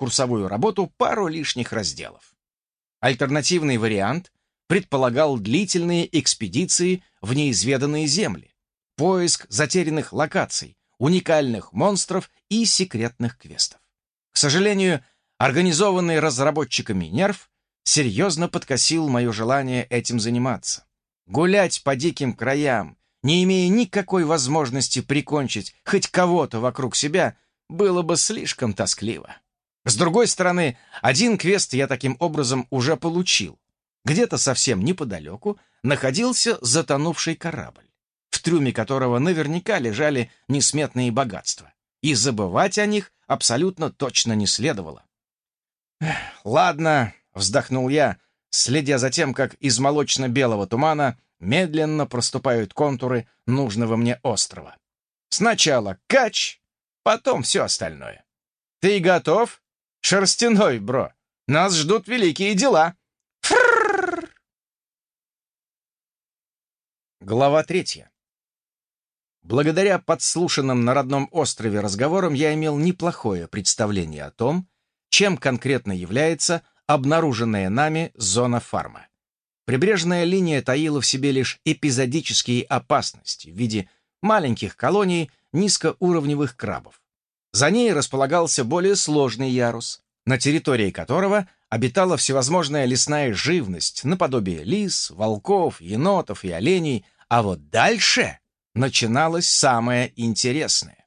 курсовую работу пару лишних разделов. Альтернативный вариант предполагал длительные экспедиции в неизведанные земли, поиск затерянных локаций, уникальных монстров и секретных квестов. К сожалению, организованный разработчиками нерв серьезно подкосил мое желание этим заниматься. Гулять по диким краям, не имея никакой возможности прикончить хоть кого-то вокруг себя, было бы слишком тоскливо. С другой стороны, один квест я таким образом уже получил. Где-то совсем неподалеку находился затонувший корабль, в трюме которого наверняка лежали несметные богатства, и забывать о них абсолютно точно не следовало. «Ладно», — вздохнул я, следя за тем, как из молочно-белого тумана медленно проступают контуры нужного мне острова. «Сначала кач, потом все остальное. Ты готов? Шерстяной, бро. Нас ждут великие дела». Глава третья. Благодаря подслушанным на родном острове разговорам я имел неплохое представление о том, чем конкретно является обнаруженная нами зона фарма. Прибрежная линия таила в себе лишь эпизодические опасности в виде маленьких колоний низкоуровневых крабов. За ней располагался более сложный ярус, на территории которого обитала всевозможная лесная живность, наподобие лис, волков, енотов и оленей, а вот дальше начиналось самое интересное.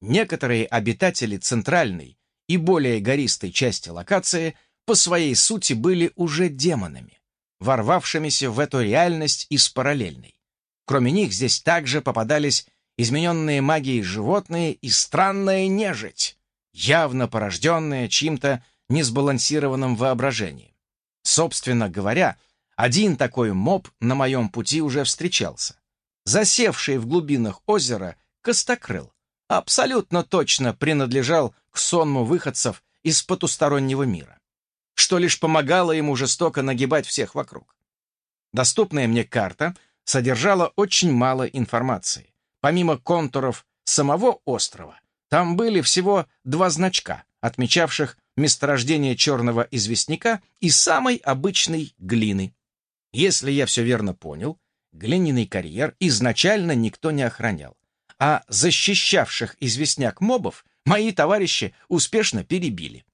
Некоторые обитатели центральной и более гористой части локации по своей сути были уже демонами, ворвавшимися в эту реальность из параллельной. Кроме них здесь также попадались измененные магией животные и странная нежить, явно порожденная чьим-то несбалансированным воображением. Собственно говоря, один такой моб на моем пути уже встречался. Засевший в глубинах озера Костокрыл абсолютно точно принадлежал к сонму выходцев из потустороннего мира, что лишь помогало ему жестоко нагибать всех вокруг. Доступная мне карта содержала очень мало информации. Помимо контуров самого острова, там были всего два значка, отмечавших месторождение черного известняка и самой обычной глины. Если я все верно понял, глиняный карьер изначально никто не охранял, а защищавших известняк мобов мои товарищи успешно перебили.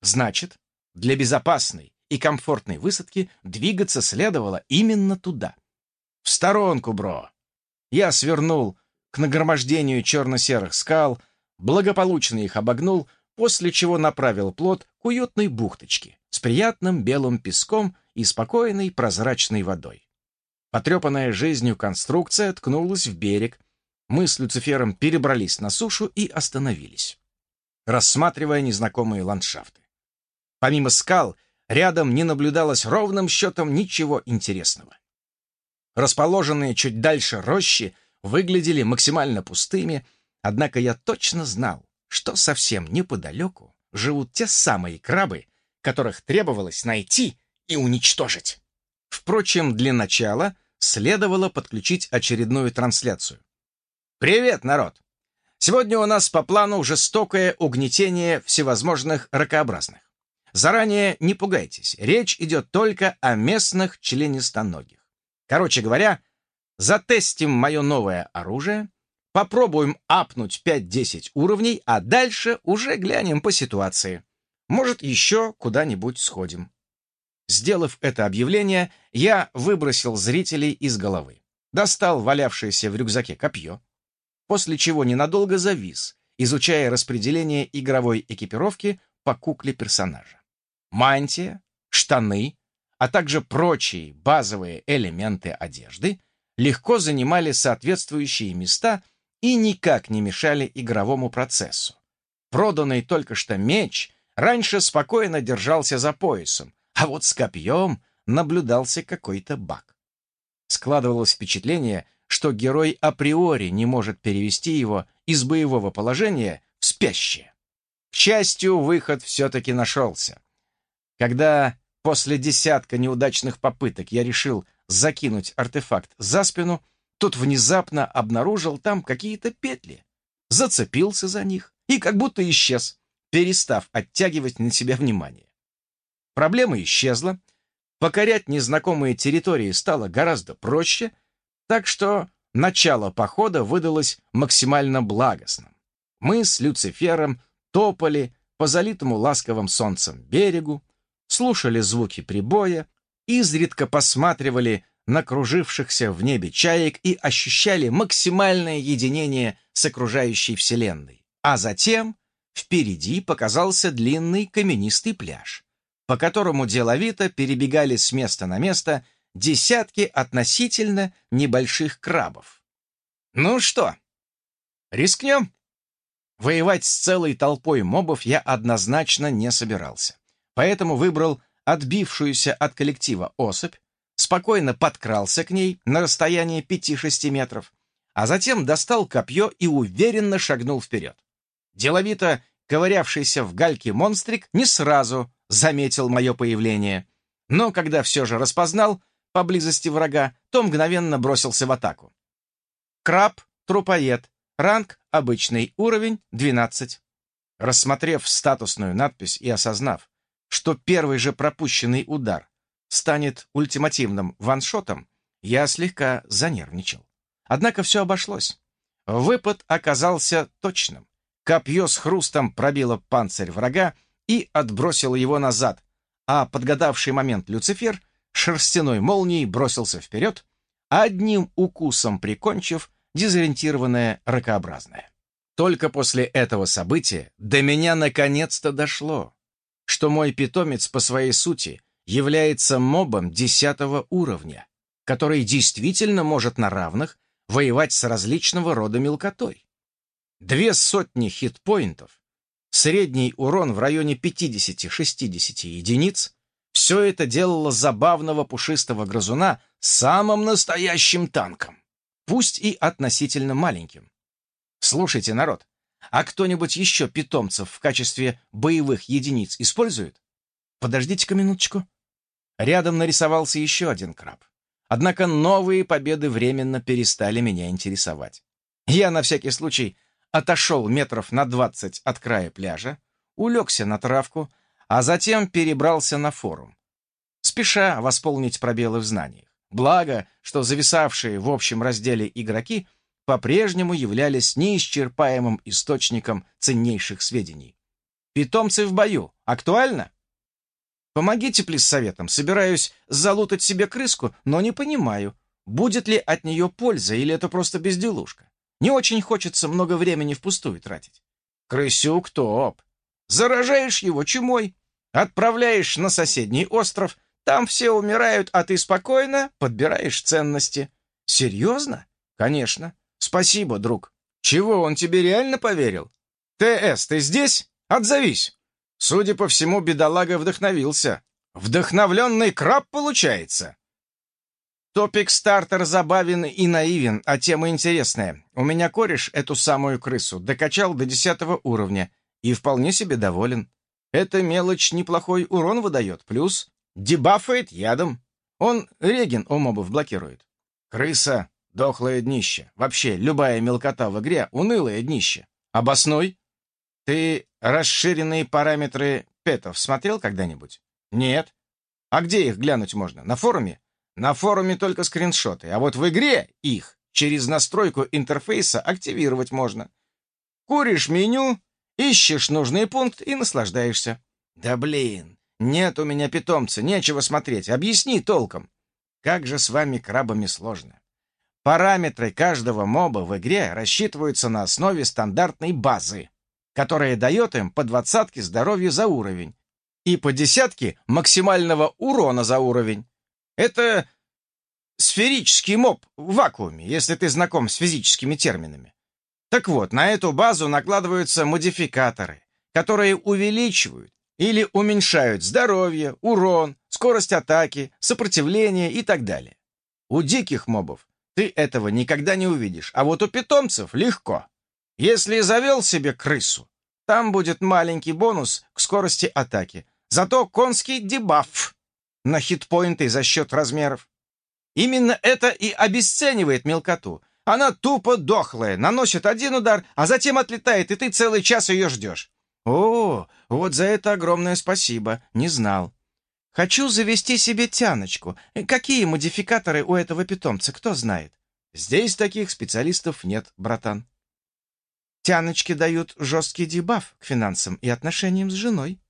Значит, для безопасной и комфортной высадки двигаться следовало именно туда. В сторонку, бро! Я свернул к нагромождению черно-серых скал, благополучно их обогнул, после чего направил плот к уютной бухточке с приятным белым песком и спокойной прозрачной водой. Потрепанная жизнью конструкция ткнулась в берег. Мы с Люцифером перебрались на сушу и остановились, рассматривая незнакомые ландшафты. Помимо скал, рядом не наблюдалось ровным счетом ничего интересного. Расположенные чуть дальше рощи выглядели максимально пустыми, однако я точно знал, что совсем неподалеку живут те самые крабы, которых требовалось найти и уничтожить. Впрочем, для начала следовало подключить очередную трансляцию. «Привет, народ! Сегодня у нас по плану жестокое угнетение всевозможных ракообразных. Заранее не пугайтесь, речь идет только о местных членистоногих. Короче говоря, затестим мое новое оружие, попробуем апнуть 5-10 уровней, а дальше уже глянем по ситуации. Может, еще куда-нибудь сходим. Сделав это объявление, я выбросил зрителей из головы, достал валявшееся в рюкзаке копье, после чего ненадолго завис, изучая распределение игровой экипировки по кукле персонажа. Мантия, штаны, а также прочие базовые элементы одежды легко занимали соответствующие места и никак не мешали игровому процессу. Проданный только что меч раньше спокойно держался за поясом, а вот с копьем наблюдался какой-то баг. Складывалось впечатление, что герой априори не может перевести его из боевого положения в спящее. К счастью, выход все-таки нашелся. Когда после десятка неудачных попыток я решил закинуть артефакт за спину, тот внезапно обнаружил там какие-то петли, зацепился за них и как будто исчез, перестав оттягивать на себя внимание. Проблема исчезла, покорять незнакомые территории стало гораздо проще, так что начало похода выдалось максимально благостным. Мы с Люцифером топали по залитому ласковым солнцем берегу, слушали звуки прибоя, изредка посматривали на кружившихся в небе чаек и ощущали максимальное единение с окружающей вселенной. А затем впереди показался длинный каменистый пляж, по которому деловито перебегали с места на место десятки относительно небольших крабов. Ну что, рискнем? Воевать с целой толпой мобов я однозначно не собирался, поэтому выбрал отбившуюся от коллектива особь, спокойно подкрался к ней на расстояние 5-6 метров, а затем достал копье и уверенно шагнул вперед. Деловито ковырявшийся в гальке монстрик не сразу заметил мое появление, но когда все же распознал поблизости врага, то мгновенно бросился в атаку. Краб, трупоед, ранг обычный, уровень 12. Рассмотрев статусную надпись и осознав, что первый же пропущенный удар станет ультимативным ваншотом, я слегка занервничал. Однако все обошлось. Выпад оказался точным. Копье с хрустом пробило панцирь врага и отбросило его назад, а подгадавший момент Люцифер шерстяной молнией бросился вперед, одним укусом прикончив дезориентированное ракообразное. Только после этого события до меня наконец-то дошло, что мой питомец по своей сути является мобом десятого уровня, который действительно может на равных воевать с различного рода мелкотой. Две сотни хитпоинтов, средний урон в районе 50-60 единиц, все это делало забавного пушистого грызуна самым настоящим танком, пусть и относительно маленьким. Слушайте, народ, а кто-нибудь еще питомцев в качестве боевых единиц использует? Подождите-ка минуточку. Рядом нарисовался еще один краб. Однако новые победы временно перестали меня интересовать. Я на всякий случай отошел метров на двадцать от края пляжа, улегся на травку, а затем перебрался на форум, спеша восполнить пробелы в знаниях. Благо, что зависавшие в общем разделе игроки по-прежнему являлись неисчерпаемым источником ценнейших сведений. Питомцы в бою. Актуально? Помогите, плиз, советом. Собираюсь залутать себе крыску, но не понимаю, будет ли от нее польза или это просто безделушка. Не очень хочется много времени впустую тратить. Крысюк топ. Заражаешь его чумой, отправляешь на соседний остров, там все умирают, а ты спокойно подбираешь ценности. Серьезно? Конечно. Спасибо, друг. Чего, он тебе реально поверил? ТС, ты здесь? Отзовись. Судя по всему, бедолага вдохновился. Вдохновленный краб получается. Топик стартер забавен и наивен, а тема интересная. У меня кореш эту самую крысу докачал до десятого уровня и вполне себе доволен. Эта мелочь неплохой урон выдает, плюс дебафает ядом. Он реген у мобов блокирует. Крыса — дохлое днище. Вообще, любая мелкота в игре — унылое днище. Обосной? Ты расширенные параметры петов смотрел когда-нибудь? Нет. А где их глянуть можно? На форуме? На форуме только скриншоты, а вот в игре их через настройку интерфейса активировать можно. Куришь меню, ищешь нужный пункт и наслаждаешься. Да блин, нет у меня питомца, нечего смотреть. Объясни толком. Как же с вами крабами сложно. Параметры каждого моба в игре рассчитываются на основе стандартной базы которая дает им по двадцатке здоровья за уровень и по десятке максимального урона за уровень. Это сферический моб в вакууме, если ты знаком с физическими терминами. Так вот, на эту базу накладываются модификаторы, которые увеличивают или уменьшают здоровье, урон, скорость атаки, сопротивление и так далее. У диких мобов ты этого никогда не увидишь, а вот у питомцев легко. Если завел себе крысу, там будет маленький бонус к скорости атаки. Зато конский дебаф на хитпоинты за счет размеров. Именно это и обесценивает мелкоту. Она тупо дохлая, наносит один удар, а затем отлетает, и ты целый час ее ждешь. О, вот за это огромное спасибо, не знал. Хочу завести себе тяночку. Какие модификаторы у этого питомца, кто знает? Здесь таких специалистов нет, братан. Тяночки дают жесткий дебаф к финансам и отношениям с женой.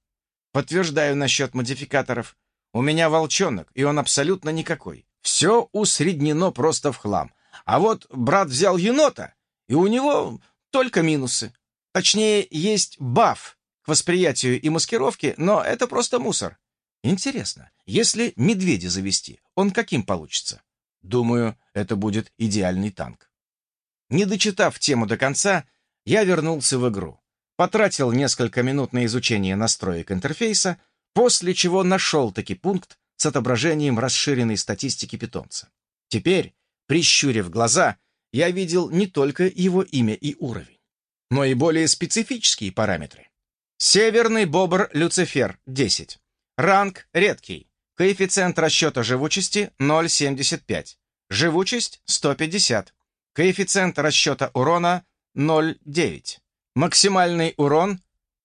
Подтверждаю насчет модификаторов. У меня волчонок, и он абсолютно никакой. Все усреднено просто в хлам. А вот брат взял енота, и у него только минусы. Точнее, есть баф к восприятию и маскировке, но это просто мусор. Интересно, если медведя завести, он каким получится? Думаю, это будет идеальный танк. Не дочитав тему до конца, я вернулся в игру. Потратил несколько минут на изучение настроек интерфейса, после чего нашел таки пункт с отображением расширенной статистики питомца. Теперь, прищурив глаза, я видел не только его имя и уровень, но и более специфические параметры. Северный бобр Люцифер — 10. Ранг редкий. Коэффициент расчета живучести 0,75. Живучесть 150. Коэффициент расчета урона 0,9. Максимальный урон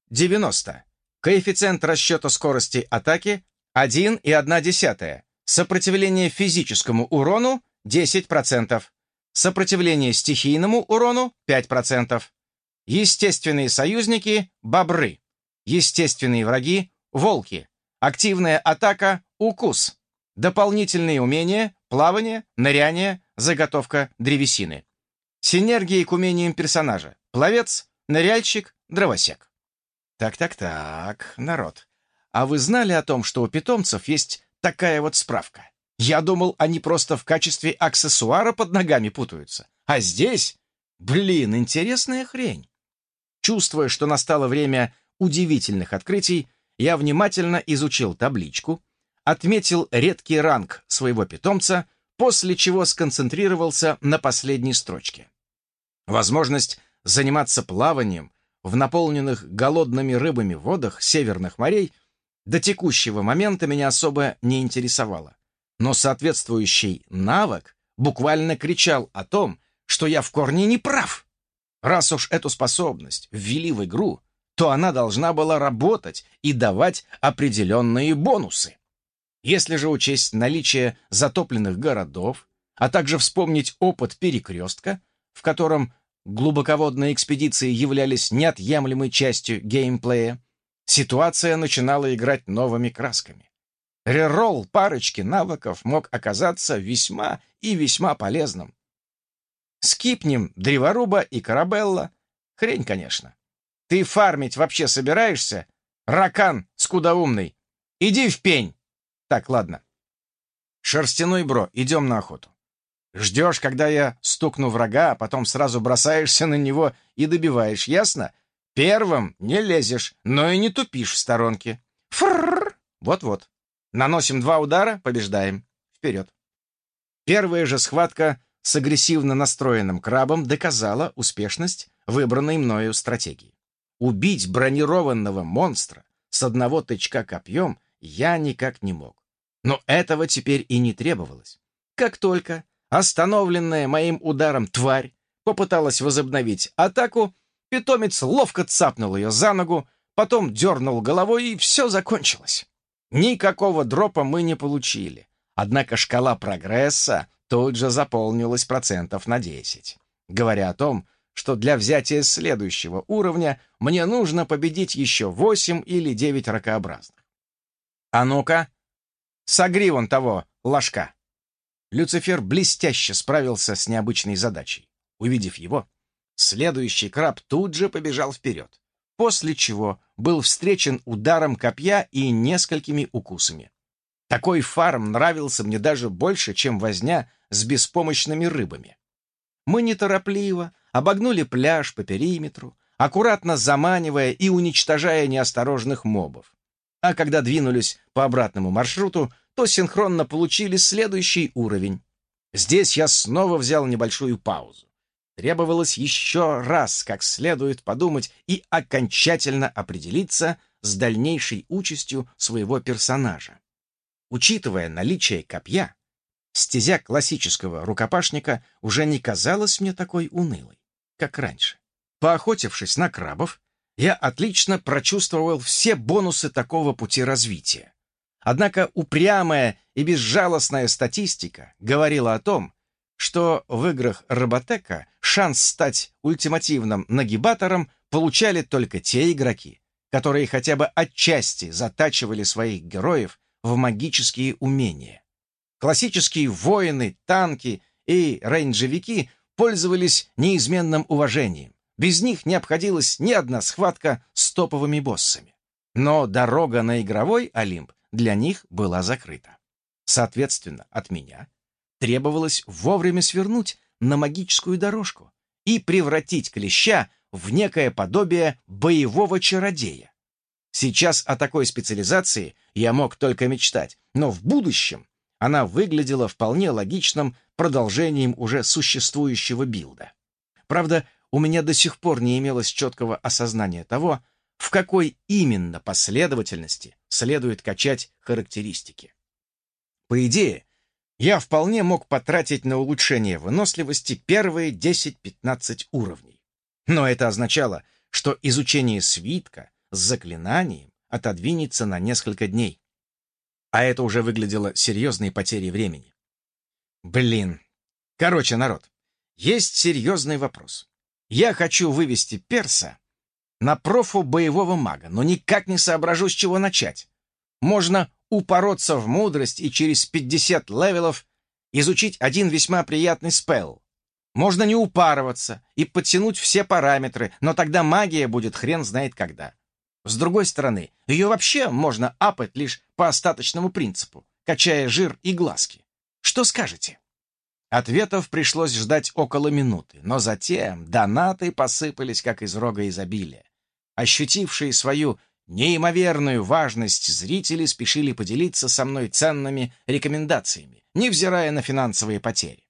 90. Коэффициент расчета скорости атаки 1,1. Сопротивление физическому урону 10%. Сопротивление стихийному урону 5%. Естественные союзники – бобры. Естественные враги – волки. Активная атака — укус. Дополнительные умения — плавание, ныряние, заготовка древесины. Синергии к умениям персонажа. Пловец, ныряльщик, дровосек. Так-так-так, народ. А вы знали о том, что у питомцев есть такая вот справка? Я думал, они просто в качестве аксессуара под ногами путаются. А здесь, блин, интересная хрень. Чувствуя, что настало время удивительных открытий, я внимательно изучил табличку, отметил редкий ранг своего питомца, после чего сконцентрировался на последней строчке. Возможность заниматься плаванием в наполненных голодными рыбами водах северных морей до текущего момента меня особо не интересовала. Но соответствующий навык буквально кричал о том, что я в корне не прав. Раз уж эту способность ввели в игру, то она должна была работать и давать определенные бонусы. Если же учесть наличие затопленных городов, а также вспомнить опыт перекрестка, в котором глубоководные экспедиции являлись неотъемлемой частью геймплея, ситуация начинала играть новыми красками. Реролл парочки навыков мог оказаться весьма и весьма полезным. Скипнем Древоруба и Карабелла. Хрень, конечно. Ты фармить вообще собираешься? Ракан, скудоумный. Иди в пень. Так, ладно. Шерстяной бро, идем на охоту. Ждешь, когда я стукну врага, а потом сразу бросаешься на него и добиваешь, ясно? Первым не лезешь, но и не тупишь в сторонке. Фрррр. Вот-вот. Наносим два удара, побеждаем. Вперед. Первая же схватка с агрессивно настроенным крабом доказала успешность выбранной мною стратегии. Убить бронированного монстра с одного тычка копьем я никак не мог. Но этого теперь и не требовалось. Как только остановленная моим ударом тварь попыталась возобновить атаку, питомец ловко цапнул ее за ногу, потом дернул головой, и все закончилось. Никакого дропа мы не получили. Однако шкала прогресса тут же заполнилась процентов на 10, говоря о том, что для взятия следующего уровня мне нужно победить еще восемь или девять ракообразных. А ну-ка, согри вон того ложка. Люцифер блестяще справился с необычной задачей. Увидев его, следующий краб тут же побежал вперед, после чего был встречен ударом копья и несколькими укусами. Такой фарм нравился мне даже больше, чем возня с беспомощными рыбами. Мы неторопливо, обогнули пляж по периметру, аккуратно заманивая и уничтожая неосторожных мобов. А когда двинулись по обратному маршруту, то синхронно получили следующий уровень. Здесь я снова взял небольшую паузу. Требовалось еще раз как следует подумать и окончательно определиться с дальнейшей участью своего персонажа. Учитывая наличие копья, стезя классического рукопашника уже не казалась мне такой унылой как раньше. Поохотившись на крабов, я отлично прочувствовал все бонусы такого пути развития. Однако упрямая и безжалостная статистика говорила о том, что в играх Роботека шанс стать ультимативным нагибатором получали только те игроки, которые хотя бы отчасти затачивали своих героев в магические умения. Классические воины, танки и рейнджевики пользовались неизменным уважением. Без них не обходилась ни одна схватка с топовыми боссами. Но дорога на игровой Олимп для них была закрыта. Соответственно, от меня требовалось вовремя свернуть на магическую дорожку и превратить клеща в некое подобие боевого чародея. Сейчас о такой специализации я мог только мечтать, но в будущем она выглядела вполне логичным продолжением уже существующего билда. Правда, у меня до сих пор не имелось четкого осознания того, в какой именно последовательности следует качать характеристики. По идее, я вполне мог потратить на улучшение выносливости первые 10-15 уровней. Но это означало, что изучение свитка с заклинанием отодвинется на несколько дней. А это уже выглядело серьезной потерей времени. Блин. Короче, народ, есть серьезный вопрос. Я хочу вывести перса на профу боевого мага, но никак не соображу, с чего начать. Можно упороться в мудрость и через 50 левелов изучить один весьма приятный spell. Можно не упарываться и подтянуть все параметры, но тогда магия будет хрен знает когда. С другой стороны, ее вообще можно апать лишь по остаточному принципу, качая жир и глазки. Что скажете? Ответов пришлось ждать около минуты, но затем донаты посыпались, как из рога изобилия. Ощутившие свою неимоверную важность зрители спешили поделиться со мной ценными рекомендациями, невзирая на финансовые потери.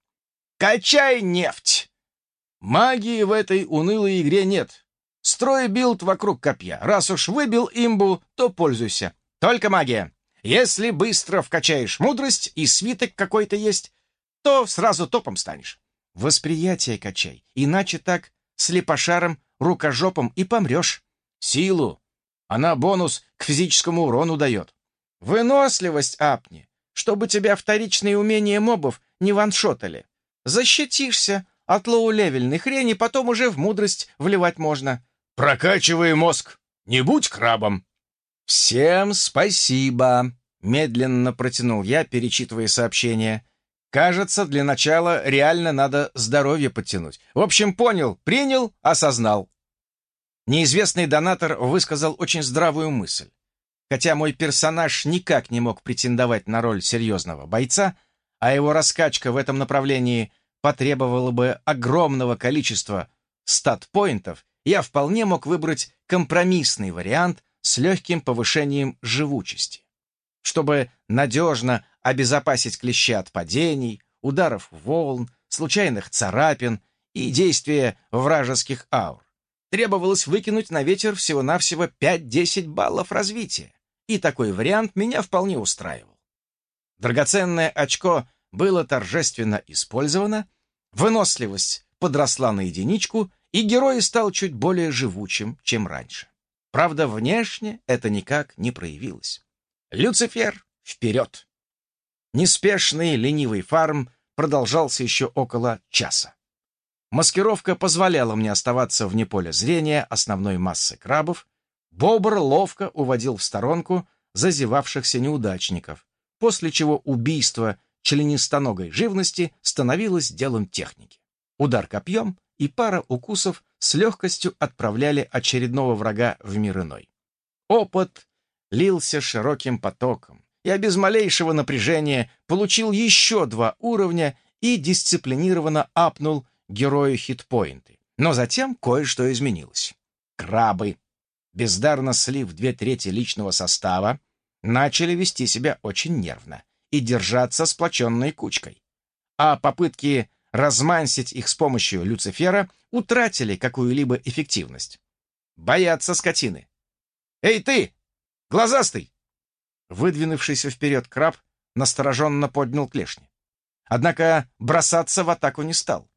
«Качай нефть!» Магии в этой унылой игре нет. Строй build вокруг копья. Раз уж выбил имбу, то пользуйся. Только магия. Если быстро вкачаешь мудрость и свиток какой-то есть, то сразу топом станешь. Восприятие качай, иначе так слепошаром, рукожопом и помрешь. Силу. Она бонус к физическому урону дает. Выносливость апни, чтобы тебя вторичные умения мобов не ваншотали. Защитишься от лоу-левельной хрени, потом уже в мудрость вливать можно. Прокачивай мозг, не будь крабом. Всем спасибо, медленно протянул я, перечитывая сообщение. Кажется, для начала реально надо здоровье подтянуть. В общем, понял, принял, осознал. Неизвестный донатор высказал очень здравую мысль. Хотя мой персонаж никак не мог претендовать на роль серьезного бойца, а его раскачка в этом направлении потребовала бы огромного количества стат-поинтов, я вполне мог выбрать компромиссный вариант с легким повышением живучести. Чтобы надежно обезопасить клеща от падений, ударов волн, случайных царапин и действия вражеских аур требовалось выкинуть на ветер всего-навсего 5-10 баллов развития, и такой вариант меня вполне устраивал. Драгоценное очко было торжественно использовано, выносливость подросла на единичку, и герой стал чуть более живучим, чем раньше. Правда, внешне это никак не проявилось. Люцифер, вперед! Неспешный ленивый фарм продолжался еще около часа. Маскировка позволяла мне оставаться вне поля зрения основной массы крабов. Бобр ловко уводил в сторонку зазевавшихся неудачников, после чего убийство членистоногой живности становилось делом техники. Удар копьем и пара укусов с легкостью отправляли очередного врага в мир иной. Опыт лился широким потоком. Я без малейшего напряжения получил еще два уровня и дисциплинированно апнул герою хитпоинты. Но затем кое-что изменилось. Крабы, бездарно слив две трети личного состава, начали вести себя очень нервно и держаться сплоченной кучкой. А попытки размансить их с помощью Люцифера утратили какую-либо эффективность. Боятся скотины. «Эй ты, глазастый!» Выдвинувшийся вперед краб настороженно поднял клешни. Однако бросаться в атаку не стал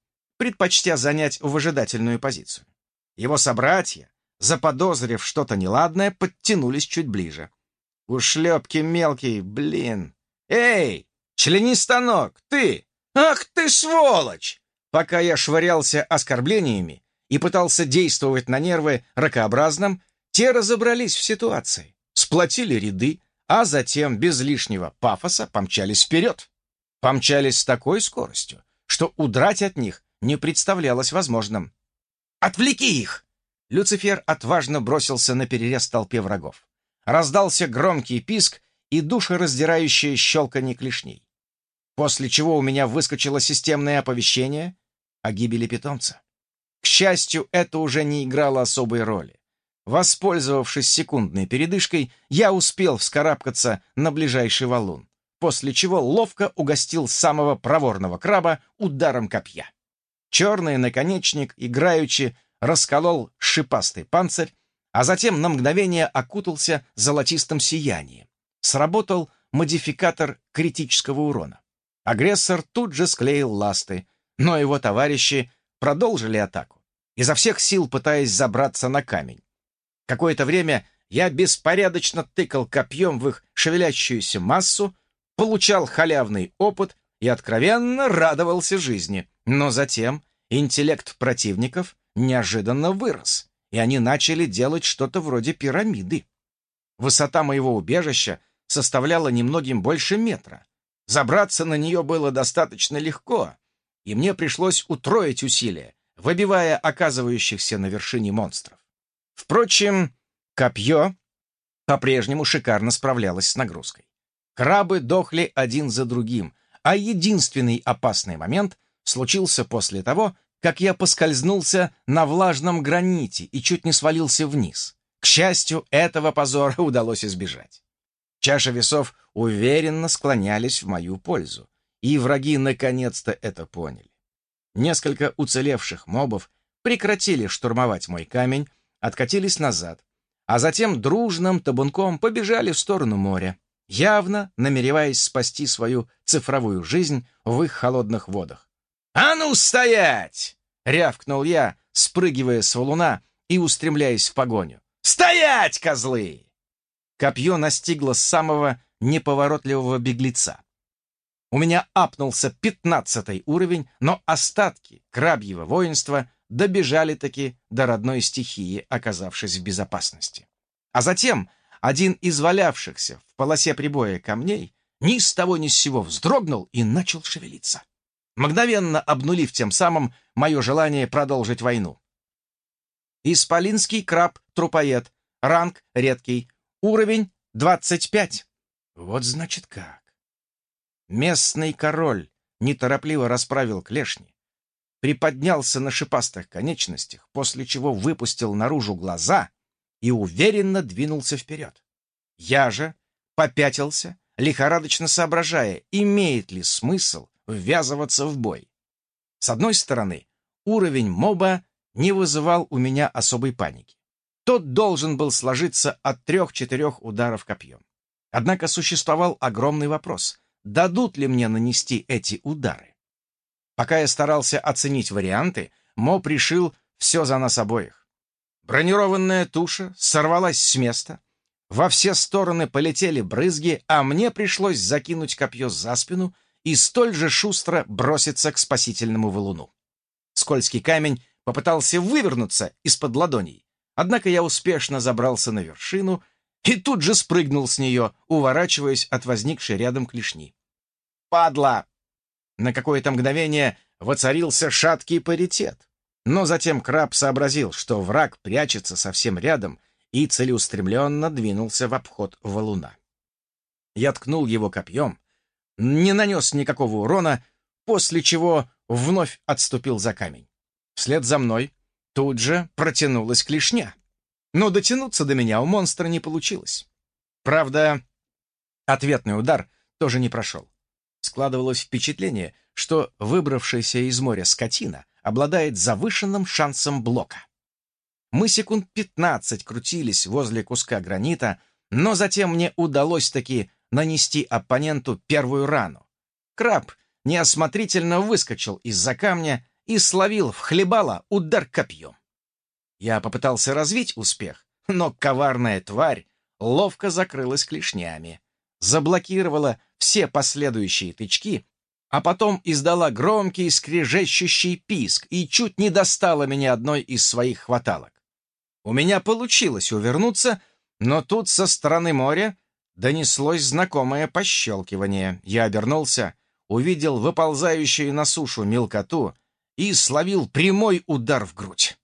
предпочтя занять выжидательную позицию. Его собратья заподозрив что-то неладное, подтянулись чуть ближе. Ушлепки мелкий, блин. Эй, членистанок, ты! Ах ты сволочь! Пока я швырялся оскорблениями и пытался действовать на нервы ракообразным, те разобрались в ситуации, сплотили ряды, а затем без лишнего пафоса помчались вперед. Помчались с такой скоростью, что удрать от них не представлялось возможным. «Отвлеки их!» Люцифер отважно бросился на перерез толпе врагов. Раздался громкий писк и душераздирающее щелканье клешней. После чего у меня выскочило системное оповещение о гибели питомца. К счастью, это уже не играло особой роли. Воспользовавшись секундной передышкой, я успел вскарабкаться на ближайший валун, после чего ловко угостил самого проворного краба ударом копья. Черный наконечник, играючи, расколол шипастый панцирь, а затем на мгновение окутался золотистым сиянием. Сработал модификатор критического урона. Агрессор тут же склеил ласты, но его товарищи продолжили атаку, изо всех сил пытаясь забраться на камень. Какое-то время я беспорядочно тыкал копьем в их шевелящуюся массу, получал халявный опыт и откровенно радовался жизни. Но затем интеллект противников неожиданно вырос, и они начали делать что-то вроде пирамиды. Высота моего убежища составляла немногим больше метра. Забраться на нее было достаточно легко, и мне пришлось утроить усилия, выбивая оказывающихся на вершине монстров. Впрочем, копье по-прежнему шикарно справлялось с нагрузкой. Крабы дохли один за другим, а единственный опасный момент случился после того, как я поскользнулся на влажном граните и чуть не свалился вниз. К счастью, этого позора удалось избежать. Чаша весов уверенно склонялись в мою пользу, и враги наконец-то это поняли. Несколько уцелевших мобов прекратили штурмовать мой камень, откатились назад, а затем дружным табунком побежали в сторону моря, явно намереваясь спасти свою цифровую жизнь в их холодных водах. «А ну, стоять!» — рявкнул я, спрыгивая с валуна и устремляясь в погоню. «Стоять, козлы!» Копье настигло самого неповоротливого беглеца. У меня апнулся пятнадцатый уровень, но остатки крабьего воинства добежали-таки до родной стихии, оказавшись в безопасности. А затем один из валявшихся в полосе прибоя камней ни с того ни с сего вздрогнул и начал шевелиться мгновенно обнулив тем самым мое желание продолжить войну. Исполинский краб-трупоед, ранг редкий, уровень 25. Вот значит как. Местный король неторопливо расправил клешни, приподнялся на шипастых конечностях, после чего выпустил наружу глаза и уверенно двинулся вперед. Я же попятился, лихорадочно соображая, имеет ли смысл ввязываться в бой. С одной стороны, уровень моба не вызывал у меня особой паники. Тот должен был сложиться от трех-четырех ударов копьем. Однако существовал огромный вопрос, дадут ли мне нанести эти удары. Пока я старался оценить варианты, моб решил все за нас обоих. Бронированная туша сорвалась с места, во все стороны полетели брызги, а мне пришлось закинуть копье за спину и столь же шустро броситься к спасительному валуну. Скользкий камень попытался вывернуться из-под ладоней, однако я успешно забрался на вершину и тут же спрыгнул с нее, уворачиваясь от возникшей рядом клешни. «Падла!» На какое-то мгновение воцарился шаткий паритет, но затем краб сообразил, что враг прячется совсем рядом и целеустремленно двинулся в обход валуна. Я ткнул его копьем, не нанес никакого урона, после чего вновь отступил за камень. Вслед за мной тут же протянулась клешня. Но дотянуться до меня у монстра не получилось. Правда, ответный удар тоже не прошел. Складывалось впечатление, что выбравшаяся из моря скотина обладает завышенным шансом блока. Мы секунд пятнадцать крутились возле куска гранита, но затем мне удалось таки нанести оппоненту первую рану. Краб неосмотрительно выскочил из-за камня и словил в хлебало удар копьем. Я попытался развить успех, но коварная тварь ловко закрылась клешнями, заблокировала все последующие тычки, а потом издала громкий скрежещущий писк и чуть не достала меня одной из своих хваталок. У меня получилось увернуться, но тут со стороны моря донеслось знакомое пощелкивание. Я обернулся, увидел выползающую на сушу мелкоту и словил прямой удар в грудь.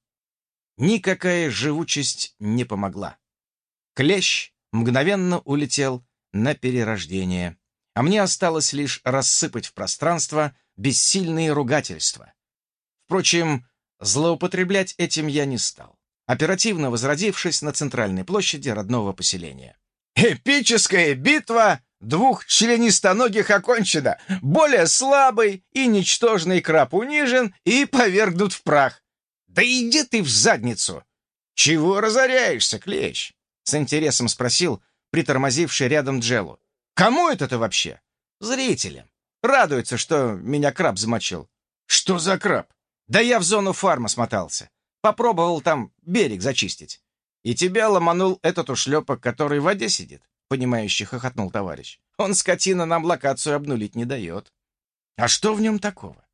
Никакая живучесть не помогла. Клещ мгновенно улетел на перерождение, а мне осталось лишь рассыпать в пространство бессильные ругательства. Впрочем, злоупотреблять этим я не стал, оперативно возродившись на центральной площади родного поселения. «Эпическая битва двух членистоногих окончена! Более слабый и ничтожный краб унижен и повергнут в прах! Да иди ты в задницу! Чего разоряешься, клещ?» С интересом спросил притормозивший рядом Джелу. «Кому это ты вообще?» «Зрителям. Радуется, что меня краб замочил». «Что за краб?» «Да я в зону фарма смотался. Попробовал там берег зачистить. И тебя ломанул этот ушлепок, который в воде сидит», — понимающий хохотнул товарищ. «Он, скотина, нам локацию обнулить не дает». «А что в нем такого?»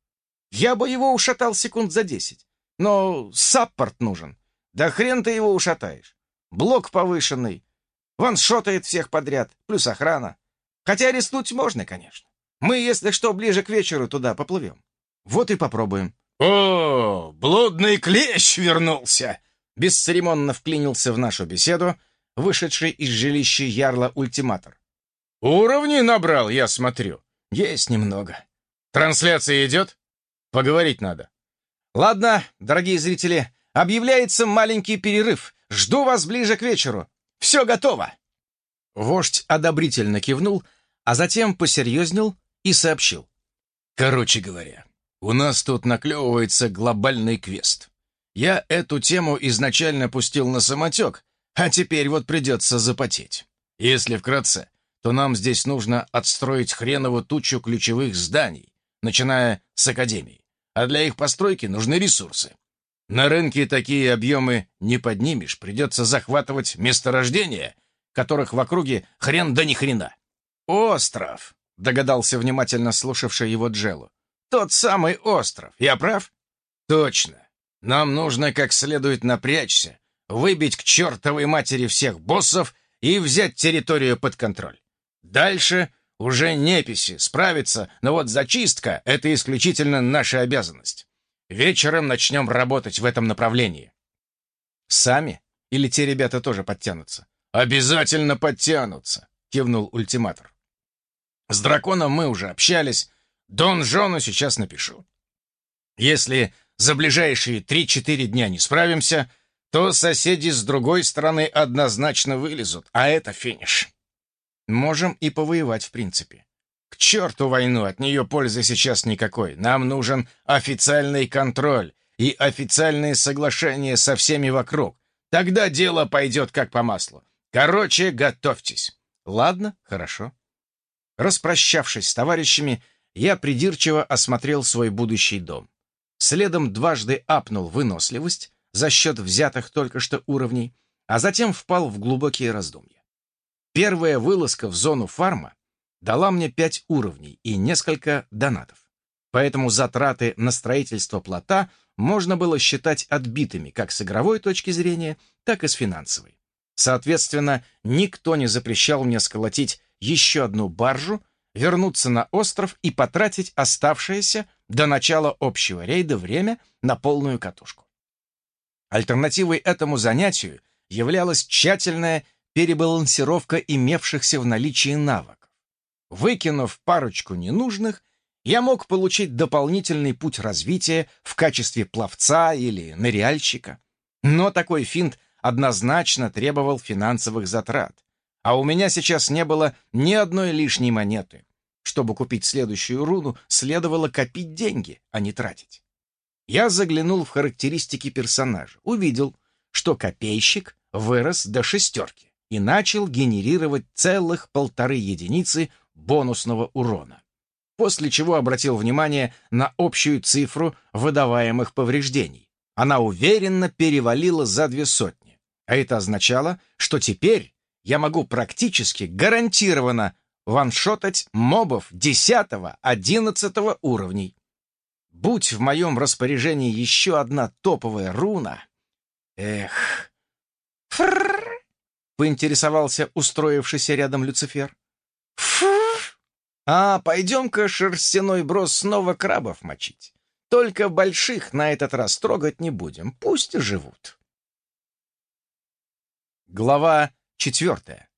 «Я бы его ушатал секунд за десять. Но саппорт нужен. Да хрен ты его ушатаешь. Блок повышенный, Вон шотает всех подряд, плюс охрана. Хотя арестуть можно, конечно. Мы, если что, ближе к вечеру туда поплывем. Вот и попробуем. «О, блудный клещ вернулся!» Бесцеремонно вклинился в нашу беседу, вышедший из жилища ярла ультиматор. «Уровни набрал, я смотрю». «Есть немного». «Трансляция идет?» «Поговорить надо». «Ладно, дорогие зрители, объявляется маленький перерыв. Жду вас ближе к вечеру. Все готово!» Вождь одобрительно кивнул, а затем посерьезнел и сообщил. «Короче говоря, у нас тут наклевывается глобальный квест. Я эту тему изначально пустил на самотек, а теперь вот придется запотеть. Если вкратце, то нам здесь нужно отстроить хренову тучу ключевых зданий, начиная с Академии. А для их постройки нужны ресурсы. На рынке такие объемы не поднимешь, придется захватывать месторождения, которых в округе хрен да ни хрена. «Остров», — догадался внимательно слушавший его Джелу. «Тот самый остров, я прав?» «Точно. Нам нужно как следует напрячься, выбить к чертовой матери всех боссов и взять территорию под контроль. Дальше уже неписи справиться, но вот зачистка — это исключительно наша обязанность. Вечером начнем работать в этом направлении. Сами? Или те ребята тоже подтянутся? Обязательно подтянутся, кивнул ультиматор. С драконом мы уже общались. Дон Жону сейчас напишу. Если за ближайшие три-четыре дня не справимся, то соседи с другой стороны однозначно вылезут, а это финиш. Можем и повоевать, в принципе. К черту войну, от нее пользы сейчас никакой. Нам нужен официальный контроль и официальные соглашения со всеми вокруг. Тогда дело пойдет как по маслу. Короче, готовьтесь. Ладно, хорошо. Распрощавшись с товарищами, я придирчиво осмотрел свой будущий дом. Следом дважды апнул выносливость за счет взятых только что уровней, а затем впал в глубокие раздумья. Первая вылазка в зону фарма дала мне пять уровней и несколько донатов. Поэтому затраты на строительство плота можно было считать отбитыми как с игровой точки зрения, так и с финансовой. Соответственно, никто не запрещал мне сколотить еще одну баржу, вернуться на остров и потратить оставшееся до начала общего рейда время на полную катушку. Альтернативой этому занятию являлась тщательная перебалансировка имевшихся в наличии навыков. Выкинув парочку ненужных, я мог получить дополнительный путь развития в качестве пловца или ныряльщика. Но такой финт однозначно требовал финансовых затрат, а у меня сейчас не было ни одной лишней монеты. Чтобы купить следующую руну, следовало копить деньги, а не тратить. Я заглянул в характеристики персонажа, увидел, что копейщик вырос до шестерки и начал генерировать целых полторы единицы бонусного урона. После чего обратил внимание на общую цифру выдаваемых повреждений. она уверенно перевалила за две сотни. А это означало, что теперь я могу практически гарантированно ваншотать мобов 10-11 уровней. Будь в моем распоряжении еще одна топовая руна... Эх... Фрррр! Поинтересовался устроившийся рядом Люцифер. Фрррр! А, пойдем-ка шерстяной брос снова крабов мочить. Только больших на этот раз трогать не будем, пусть живут. Глава четвертая.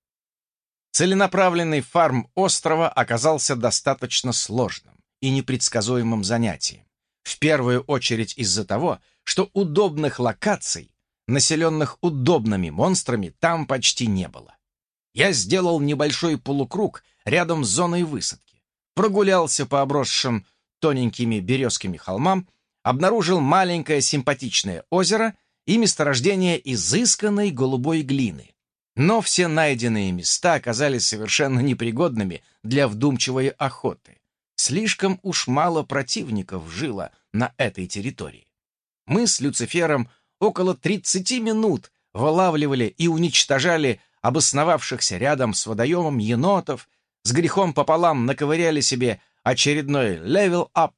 Целенаправленный фарм острова оказался достаточно сложным и непредсказуемым занятием. В первую очередь из-за того, что удобных локаций, населенных удобными монстрами, там почти не было. Я сделал небольшой полукруг рядом с зоной высадки, прогулялся по обросшим тоненькими березками холмам, обнаружил маленькое симпатичное озеро и месторождение изысканной голубой глины. Но все найденные места оказались совершенно непригодными для вдумчивой охоты. Слишком уж мало противников жило на этой территории. Мы с Люцифером около 30 минут вылавливали и уничтожали обосновавшихся рядом с водоемом енотов, с грехом пополам наковыряли себе очередной level-up.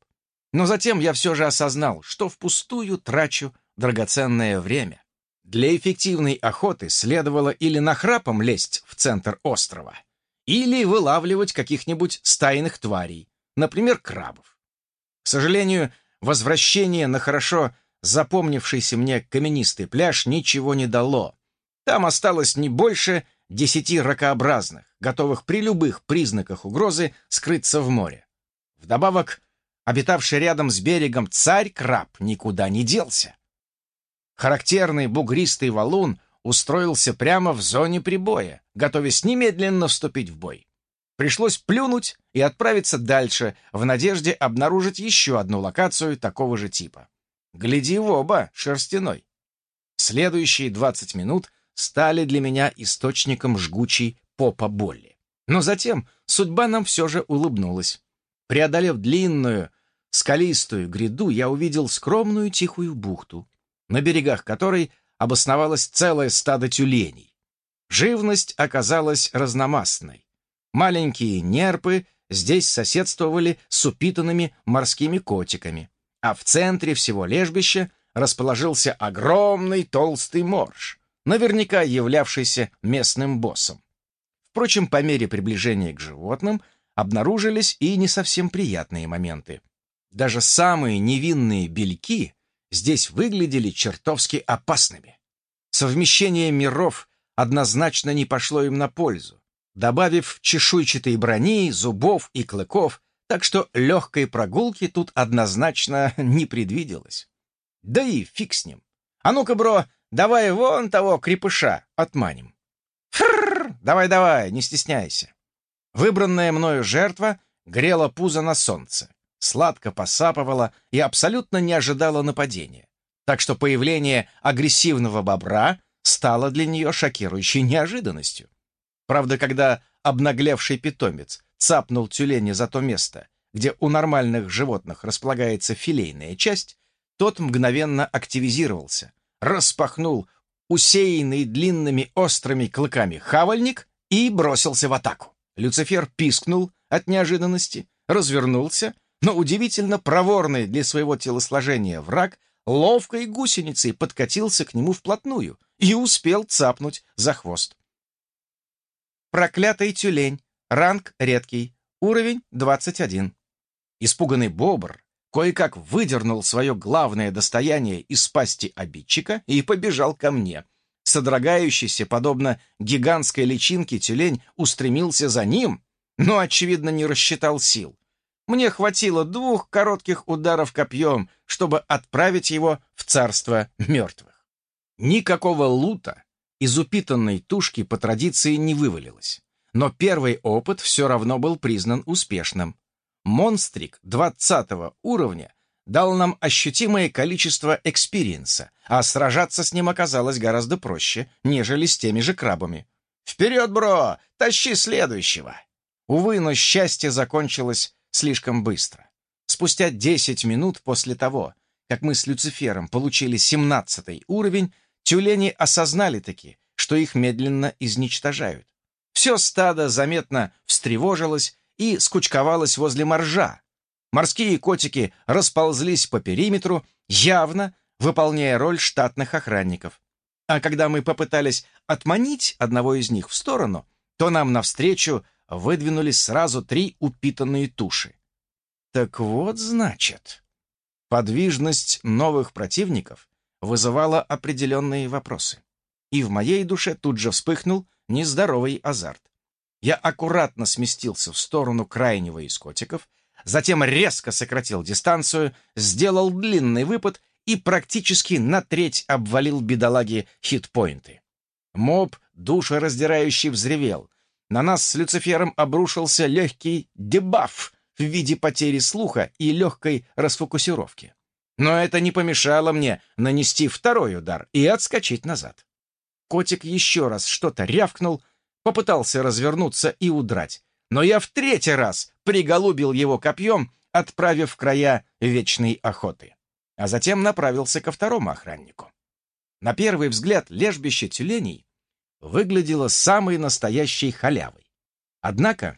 Но затем я все же осознал, что впустую трачу драгоценное время. Для эффективной охоты следовало или нахрапом лезть в центр острова, или вылавливать каких-нибудь стайных тварей, например, крабов. К сожалению, возвращение на хорошо запомнившийся мне каменистый пляж ничего не дало. Там осталось не больше десяти ракообразных, готовых при любых признаках угрозы скрыться в море. Вдобавок, обитавший рядом с берегом царь-краб никуда не делся. Характерный бугристый валун устроился прямо в зоне прибоя, готовясь немедленно вступить в бой. Пришлось плюнуть и отправиться дальше, в надежде обнаружить еще одну локацию такого же типа. Гляди в оба, шерстяной. Следующие 20 минут стали для меня источником жгучей попа боли. Но затем судьба нам все же улыбнулась. Преодолев длинную, скалистую гряду, я увидел скромную тихую бухту, на берегах которой обосновалось целое стадо тюленей. Живность оказалась разномастной. Маленькие нерпы здесь соседствовали с упитанными морскими котиками, а в центре всего лежбища расположился огромный толстый морж, наверняка являвшийся местным боссом. Впрочем, по мере приближения к животным обнаружились и не совсем приятные моменты. Даже самые невинные бельки здесь выглядели чертовски опасными. Совмещение миров однозначно не пошло им на пользу, добавив чешуйчатой брони, зубов и клыков, так что легкой прогулки тут однозначно не предвиделось. Да и фиг с ним. А ну-ка, бро, давай вон того крепыша отманим. Фрррр, давай-давай, не стесняйся. Выбранная мною жертва грела пузо на солнце сладко посапывала и абсолютно не ожидала нападения. Так что появление агрессивного бобра стало для нее шокирующей неожиданностью. Правда, когда обнаглевший питомец цапнул тюленя за то место, где у нормальных животных располагается филейная часть, тот мгновенно активизировался, распахнул усеянный длинными острыми клыками хавальник и бросился в атаку. Люцифер пискнул от неожиданности, развернулся но удивительно проворный для своего телосложения враг ловкой гусеницей подкатился к нему вплотную и успел цапнуть за хвост. Проклятый тюлень, ранг редкий, уровень 21. Испуганный бобр кое-как выдернул свое главное достояние из пасти обидчика и побежал ко мне. Содрогающийся, подобно гигантской личинке, тюлень устремился за ним, но, очевидно, не рассчитал сил. Мне хватило двух коротких ударов копьем, чтобы отправить его в царство мертвых. Никакого лута из упитанной тушки по традиции не вывалилось. Но первый опыт все равно был признан успешным. Монстрик 20 уровня дал нам ощутимое количество экспириенса, а сражаться с ним оказалось гораздо проще, нежели с теми же крабами. «Вперед, бро! Тащи следующего!» Увы, но счастье закончилось слишком быстро. Спустя 10 минут после того, как мы с Люцифером получили 17 уровень, тюлени осознали-таки, что их медленно изничтожают. Все стадо заметно встревожилось и скучковалось возле моржа. Морские котики расползлись по периметру, явно выполняя роль штатных охранников. А когда мы попытались отманить одного из них в сторону, то нам навстречу выдвинулись сразу три упитанные туши. Так вот, значит, подвижность новых противников вызывала определенные вопросы. И в моей душе тут же вспыхнул нездоровый азарт. Я аккуратно сместился в сторону крайнего из котиков, затем резко сократил дистанцию, сделал длинный выпад и практически на треть обвалил бедолаги хитпоинты. Моб, душераздирающий, взревел. На нас с Люцифером обрушился легкий дебаф в виде потери слуха и легкой расфокусировки. Но это не помешало мне нанести второй удар и отскочить назад. Котик еще раз что-то рявкнул, попытался развернуться и удрать. Но я в третий раз приголубил его копьем, отправив в края вечной охоты. А затем направился ко второму охраннику. На первый взгляд лежбище тюленей выглядело самой настоящей халявой. Однако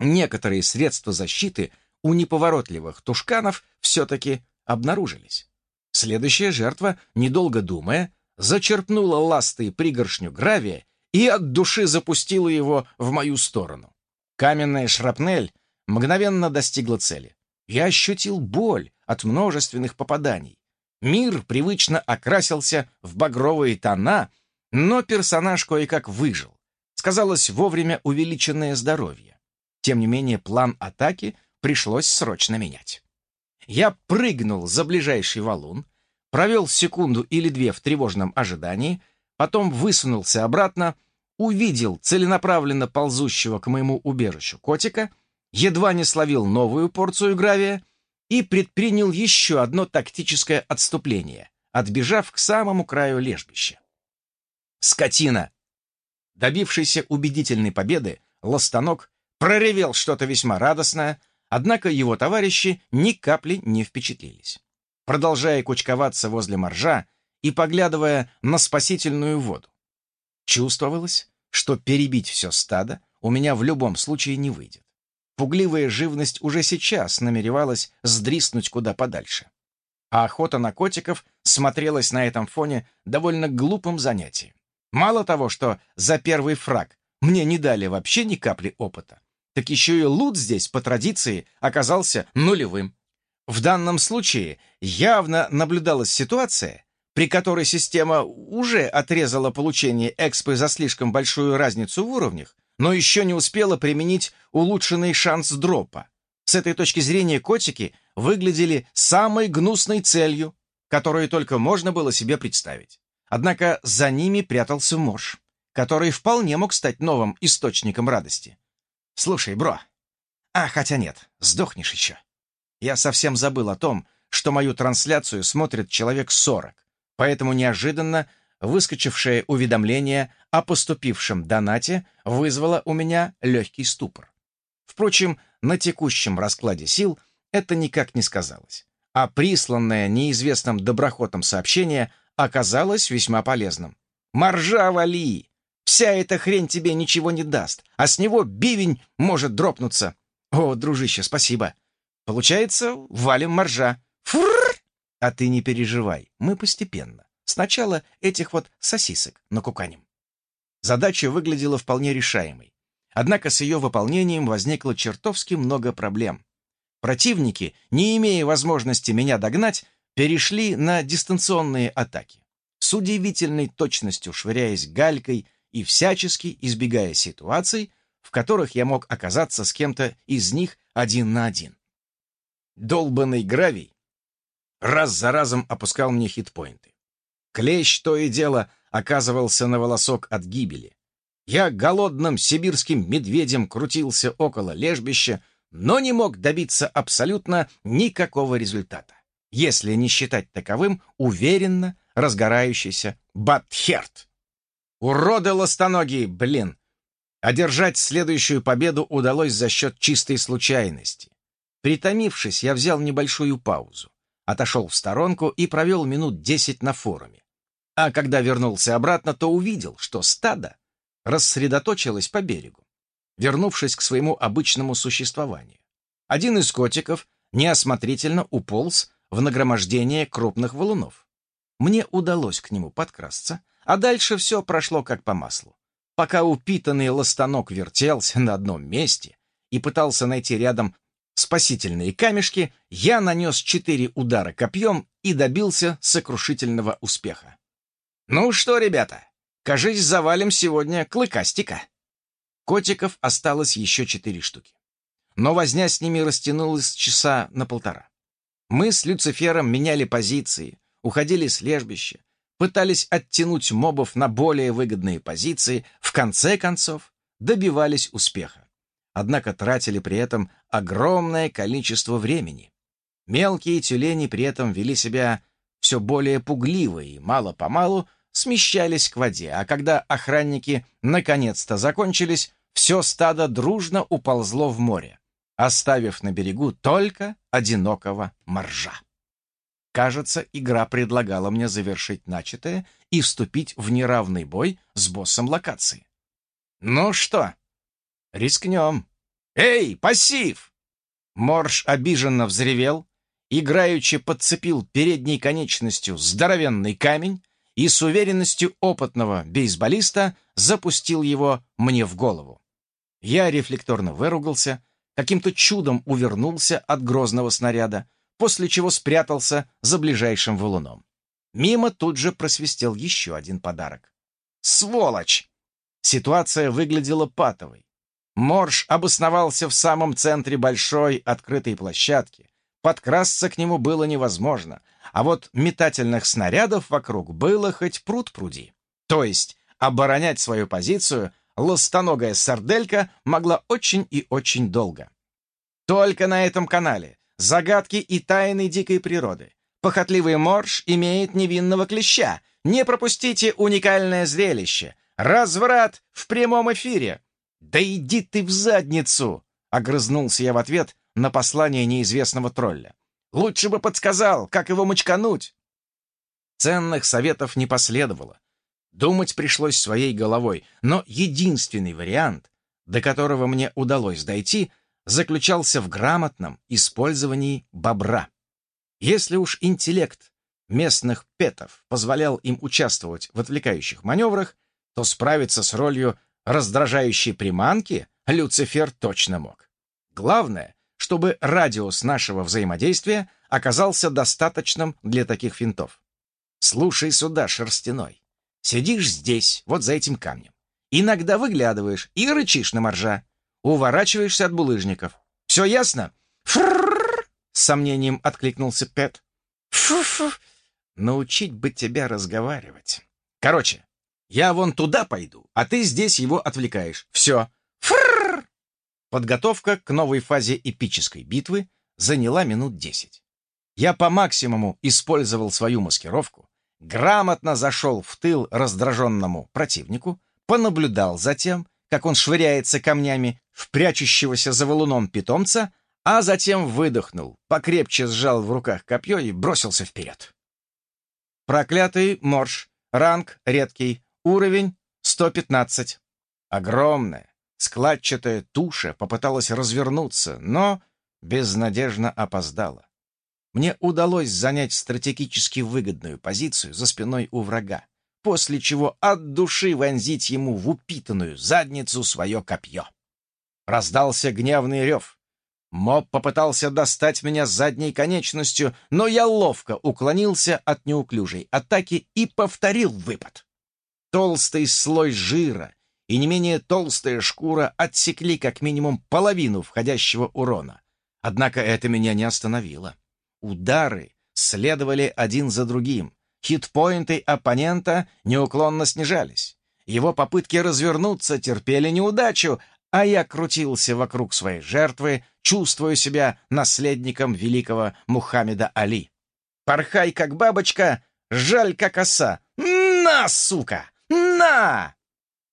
некоторые средства защиты у неповоротливых тушканов все-таки обнаружились. Следующая жертва, недолго думая, зачерпнула ластой пригоршню гравия и от души запустила его в мою сторону. Каменная шрапнель мгновенно достигла цели. Я ощутил боль от множественных попаданий. Мир привычно окрасился в багровые тона, но персонаж кое-как выжил. Сказалось вовремя увеличенное здоровье. Тем не менее, план атаки пришлось срочно менять. Я прыгнул за ближайший валун, провел секунду или две в тревожном ожидании, потом высунулся обратно, увидел целенаправленно ползущего к моему убежищу котика, едва не словил новую порцию гравия и предпринял еще одно тактическое отступление, отбежав к самому краю лежбища. Скотина! Добившийся убедительной победы, Ластанок проревел что-то весьма радостное, однако его товарищи ни капли не впечатлились продолжая кучковаться возле моржа и поглядывая на спасительную воду. Чувствовалось, что перебить все стадо у меня в любом случае не выйдет. Пугливая живность уже сейчас намеревалась сдриснуть куда подальше. А охота на котиков смотрелась на этом фоне довольно глупым занятием. Мало того, что за первый фраг мне не дали вообще ни капли опыта, так еще и лут здесь, по традиции, оказался нулевым. В данном случае явно наблюдалась ситуация, при которой система уже отрезала получение экспы за слишком большую разницу в уровнях, но еще не успела применить улучшенный шанс дропа. С этой точки зрения котики выглядели самой гнусной целью, которую только можно было себе представить. Однако за ними прятался морж, который вполне мог стать новым источником радости. «Слушай, бро, а хотя нет, сдохнешь еще. Я совсем забыл о том, что мою трансляцию смотрит человек 40, поэтому неожиданно выскочившее уведомление о поступившем донате вызвало у меня легкий ступор. Впрочем, на текущем раскладе сил это никак не сказалось, а присланное неизвестным доброхотом сообщение оказалось весьма полезным. «Маржа вали! Вся эта хрень тебе ничего не даст, а с него бивень может дропнуться. О, дружище, спасибо. Получается, валим моржа. Фурр! А ты не переживай, мы постепенно. Сначала этих вот сосисок накуканим. Задача выглядела вполне решаемой. Однако с ее выполнением возникло чертовски много проблем. Противники, не имея возможности меня догнать, перешли на дистанционные атаки. С удивительной точностью швыряясь галькой и всячески избегая ситуаций, в которых я мог оказаться с кем-то из них один на один. Долбанный гравий раз за разом опускал мне хитпоинты. Клещ то и дело оказывался на волосок от гибели. Я голодным сибирским медведем крутился около лежбища, но не мог добиться абсолютно никакого результата, если не считать таковым уверенно разгорающийся Батхерт. Уроды ластоногие, блин! Одержать следующую победу удалось за счет чистой случайности. Притомившись, я взял небольшую паузу. отошел в сторонку и провел минут десять на форуме. А когда вернулся обратно, то увидел, что стадо рассредоточилось по берегу, вернувшись к своему обычному существованию. Один из котиков неосмотрительно уполз в нагромождение крупных валунов. Мне удалось к нему подкрасться, а дальше все прошло как по маслу. Пока упитанный ластанок вертелся на одном месте и пытался найти рядом спасительные камешки, я нанес четыре удара копьем и добился сокрушительного успеха. «Ну что, ребята, кажись, завалим сегодня клыкастика». Котиков осталось еще четыре штуки. Но возня с ними растянулась часа на полтора. Мы с Люцифером меняли позиции, уходили с лежбища, пытались оттянуть мобов на более выгодные позиции, в конце концов добивались успеха. Однако тратили при этом огромное количество времени. Мелкие тюлени при этом вели себя все более пугливо и мало-помалу смещались к воде, а когда охранники наконец-то закончились, все стадо дружно уползло в море, оставив на берегу только одинокого моржа. Кажется, игра предлагала мне завершить начатое и вступить в неравный бой с боссом локации. Ну что, рискнем. Эй, пассив! Морж обиженно взревел, играючи подцепил передней конечностью здоровенный камень и с уверенностью опытного бейсболиста запустил его мне в голову. Я рефлекторно выругался, каким-то чудом увернулся от грозного снаряда, после чего спрятался за ближайшим валуном. Мимо тут же просвистел еще один подарок. «Сволочь!» Ситуация выглядела патовой. Морж обосновался в самом центре большой открытой площадки. Подкрасться к нему было невозможно, а вот метательных снарядов вокруг было хоть пруд пруди. То есть оборонять свою позицию ластоногая сарделька могла очень и очень долго. Только на этом канале загадки и тайны дикой природы. Похотливый морж имеет невинного клеща. Не пропустите уникальное зрелище. Разврат в прямом эфире. Да иди ты в задницу! Огрызнулся я в ответ на послание неизвестного тролля. Лучше бы подсказал, как его мочкануть. Ценных советов не последовало. Думать пришлось своей головой, но единственный вариант, до которого мне удалось дойти — заключался в грамотном использовании бобра. Если уж интеллект местных петов позволял им участвовать в отвлекающих маневрах, то справиться с ролью раздражающей приманки Люцифер точно мог. Главное, чтобы радиус нашего взаимодействия оказался достаточным для таких финтов. Слушай сюда, шерстяной. Сидишь здесь, вот за этим камнем. Иногда выглядываешь и рычишь на моржа уворачиваешься от булыжников. Все ясно? Фрррр! С сомнением откликнулся Пэт. Фу-фу! Научить бы тебя разговаривать. Короче, я вон туда пойду, а ты здесь его отвлекаешь. Все. Фрррр! Подготовка к новой фазе эпической битвы заняла минут десять. Я по максимуму использовал свою маскировку, грамотно зашел в тыл раздраженному противнику, понаблюдал за тем, как он швыряется камнями в прячущегося за валуном питомца, а затем выдохнул, покрепче сжал в руках копье и бросился вперед. Проклятый морж, ранг редкий, уровень 115. Огромная, складчатая туша попыталась развернуться, но безнадежно опоздала. Мне удалось занять стратегически выгодную позицию за спиной у врага после чего от души вонзить ему в упитанную задницу свое копье. Раздался гневный рев. Моб попытался достать меня задней конечностью, но я ловко уклонился от неуклюжей атаки и повторил выпад. Толстый слой жира и не менее толстая шкура отсекли как минимум половину входящего урона. Однако это меня не остановило. Удары следовали один за другим, Хитпоинты оппонента неуклонно снижались. Его попытки развернуться терпели неудачу, а я крутился вокруг своей жертвы, чувствуя себя наследником великого Мухаммеда Али. Порхай, как бабочка, жаль, как оса. На, сука! На!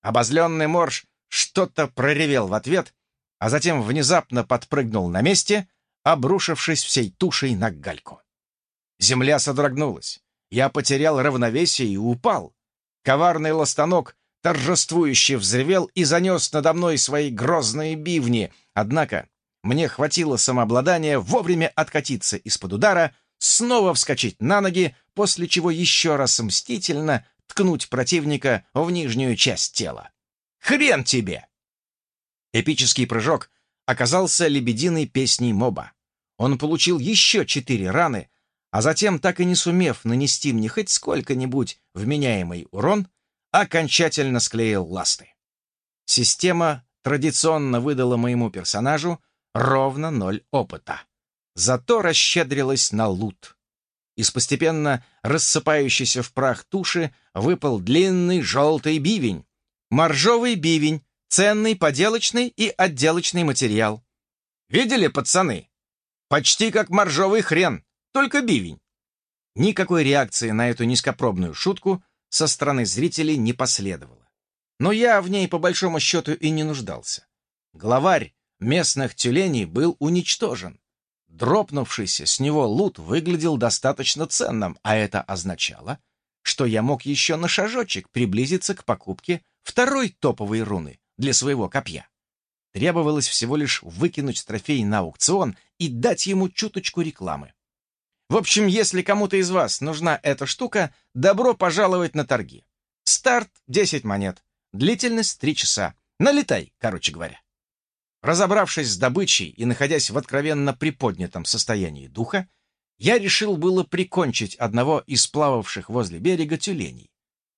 Обозленный морж что-то проревел в ответ, а затем внезапно подпрыгнул на месте, обрушившись всей тушей на гальку. Земля содрогнулась. Я потерял равновесие и упал. Коварный ластонок торжествующе взревел и занес надо мной свои грозные бивни. Однако мне хватило самообладания вовремя откатиться из-под удара, снова вскочить на ноги, после чего еще раз мстительно ткнуть противника в нижнюю часть тела. «Хрен тебе!» Эпический прыжок оказался лебединой песней моба. Он получил еще четыре раны, а затем, так и не сумев нанести мне хоть сколько-нибудь вменяемый урон, окончательно склеил ласты. Система традиционно выдала моему персонажу ровно ноль опыта. Зато расщедрилась на лут. Из постепенно рассыпающейся в прах туши выпал длинный желтый бивень. Моржовый бивень, ценный поделочный и отделочный материал. Видели, пацаны? Почти как моржовый хрен, только бивень. Никакой реакции на эту низкопробную шутку со стороны зрителей не последовало. Но я в ней по большому счету и не нуждался. Главарь местных тюленей был уничтожен. Дропнувшийся с него лут выглядел достаточно ценным, а это означало, что я мог еще на шажочек приблизиться к покупке второй топовой руны для своего копья. Требовалось всего лишь выкинуть трофей на аукцион и дать ему чуточку рекламы. В общем, если кому-то из вас нужна эта штука, добро пожаловать на торги. Старт — 10 монет, длительность — 3 часа. Налетай, короче говоря. Разобравшись с добычей и находясь в откровенно приподнятом состоянии духа, я решил было прикончить одного из плававших возле берега тюленей.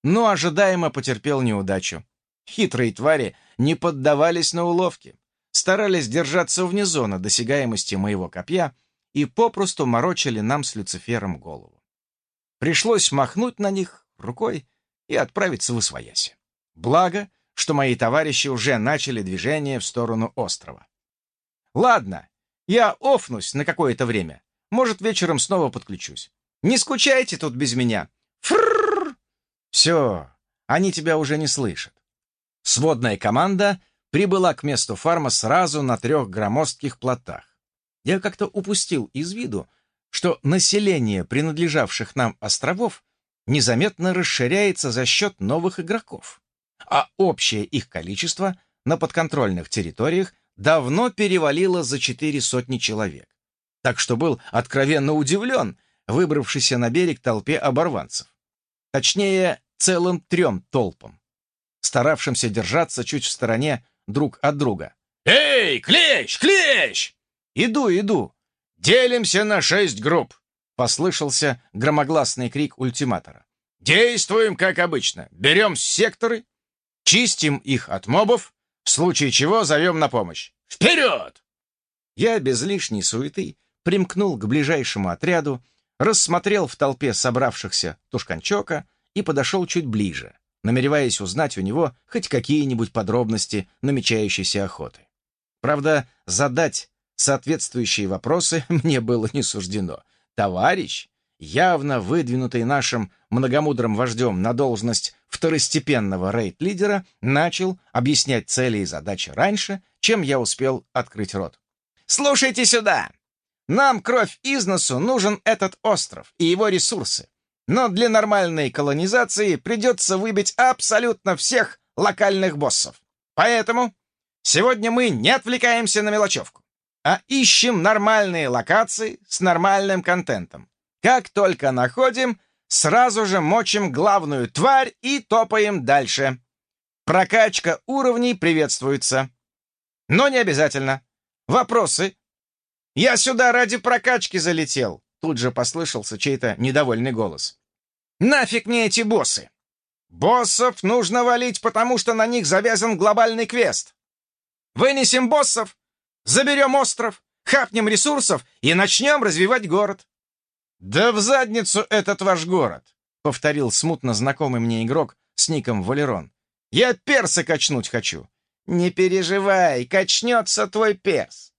Но ожидаемо потерпел неудачу. Хитрые твари не поддавались на уловки, старались держаться вне зоны досягаемости моего копья и попросту морочили нам с Люцифером голову. Пришлось махнуть на них рукой и отправиться в Освояси. Благо, что мои товарищи уже начали движение в сторону острова. Ладно, я офнусь на какое-то время. Может, вечером снова подключусь. Не скучайте тут без меня. Фрррр! Все, они тебя уже не слышат. Сводная команда прибыла к месту фарма сразу на трех громоздких плотах. Я как-то упустил из виду, что население принадлежавших нам островов незаметно расширяется за счет новых игроков а общее их количество на подконтрольных территориях давно перевалило за четыре сотни человек. Так что был откровенно удивлен выбравшийся на берег толпе оборванцев. Точнее, целым трем толпам, старавшимся держаться чуть в стороне друг от друга. «Эй, клещ, клещ!» «Иду, иду! Делимся на шесть групп!» — послышался громогласный крик ультиматора. «Действуем, как обычно. Берем секторы, Чистим их от мобов, в случае чего зовем на помощь. Вперед! Я без лишней суеты примкнул к ближайшему отряду, рассмотрел в толпе собравшихся Тушканчока и подошел чуть ближе, намереваясь узнать у него хоть какие-нибудь подробности намечающейся охоты. Правда, задать соответствующие вопросы мне было не суждено. Товарищ, явно выдвинутый нашим многомудрым вождем на должность второстепенного рейд-лидера, начал объяснять цели и задачи раньше, чем я успел открыть рот. «Слушайте сюда! Нам кровь из носу нужен этот остров и его ресурсы. Но для нормальной колонизации придется выбить абсолютно всех локальных боссов. Поэтому сегодня мы не отвлекаемся на мелочевку, а ищем нормальные локации с нормальным контентом. Как только находим, сразу же мочим главную тварь и топаем дальше. Прокачка уровней приветствуется. Но не обязательно. Вопросы? Я сюда ради прокачки залетел. Тут же послышался чей-то недовольный голос. Нафиг мне эти боссы? Боссов нужно валить, потому что на них завязан глобальный квест. Вынесем боссов, заберем остров, хапнем ресурсов и начнем развивать город. «Да в задницу этот ваш город!» — повторил смутно знакомый мне игрок с ником Валерон. «Я перса качнуть хочу!» «Не переживай, качнется твой перс!»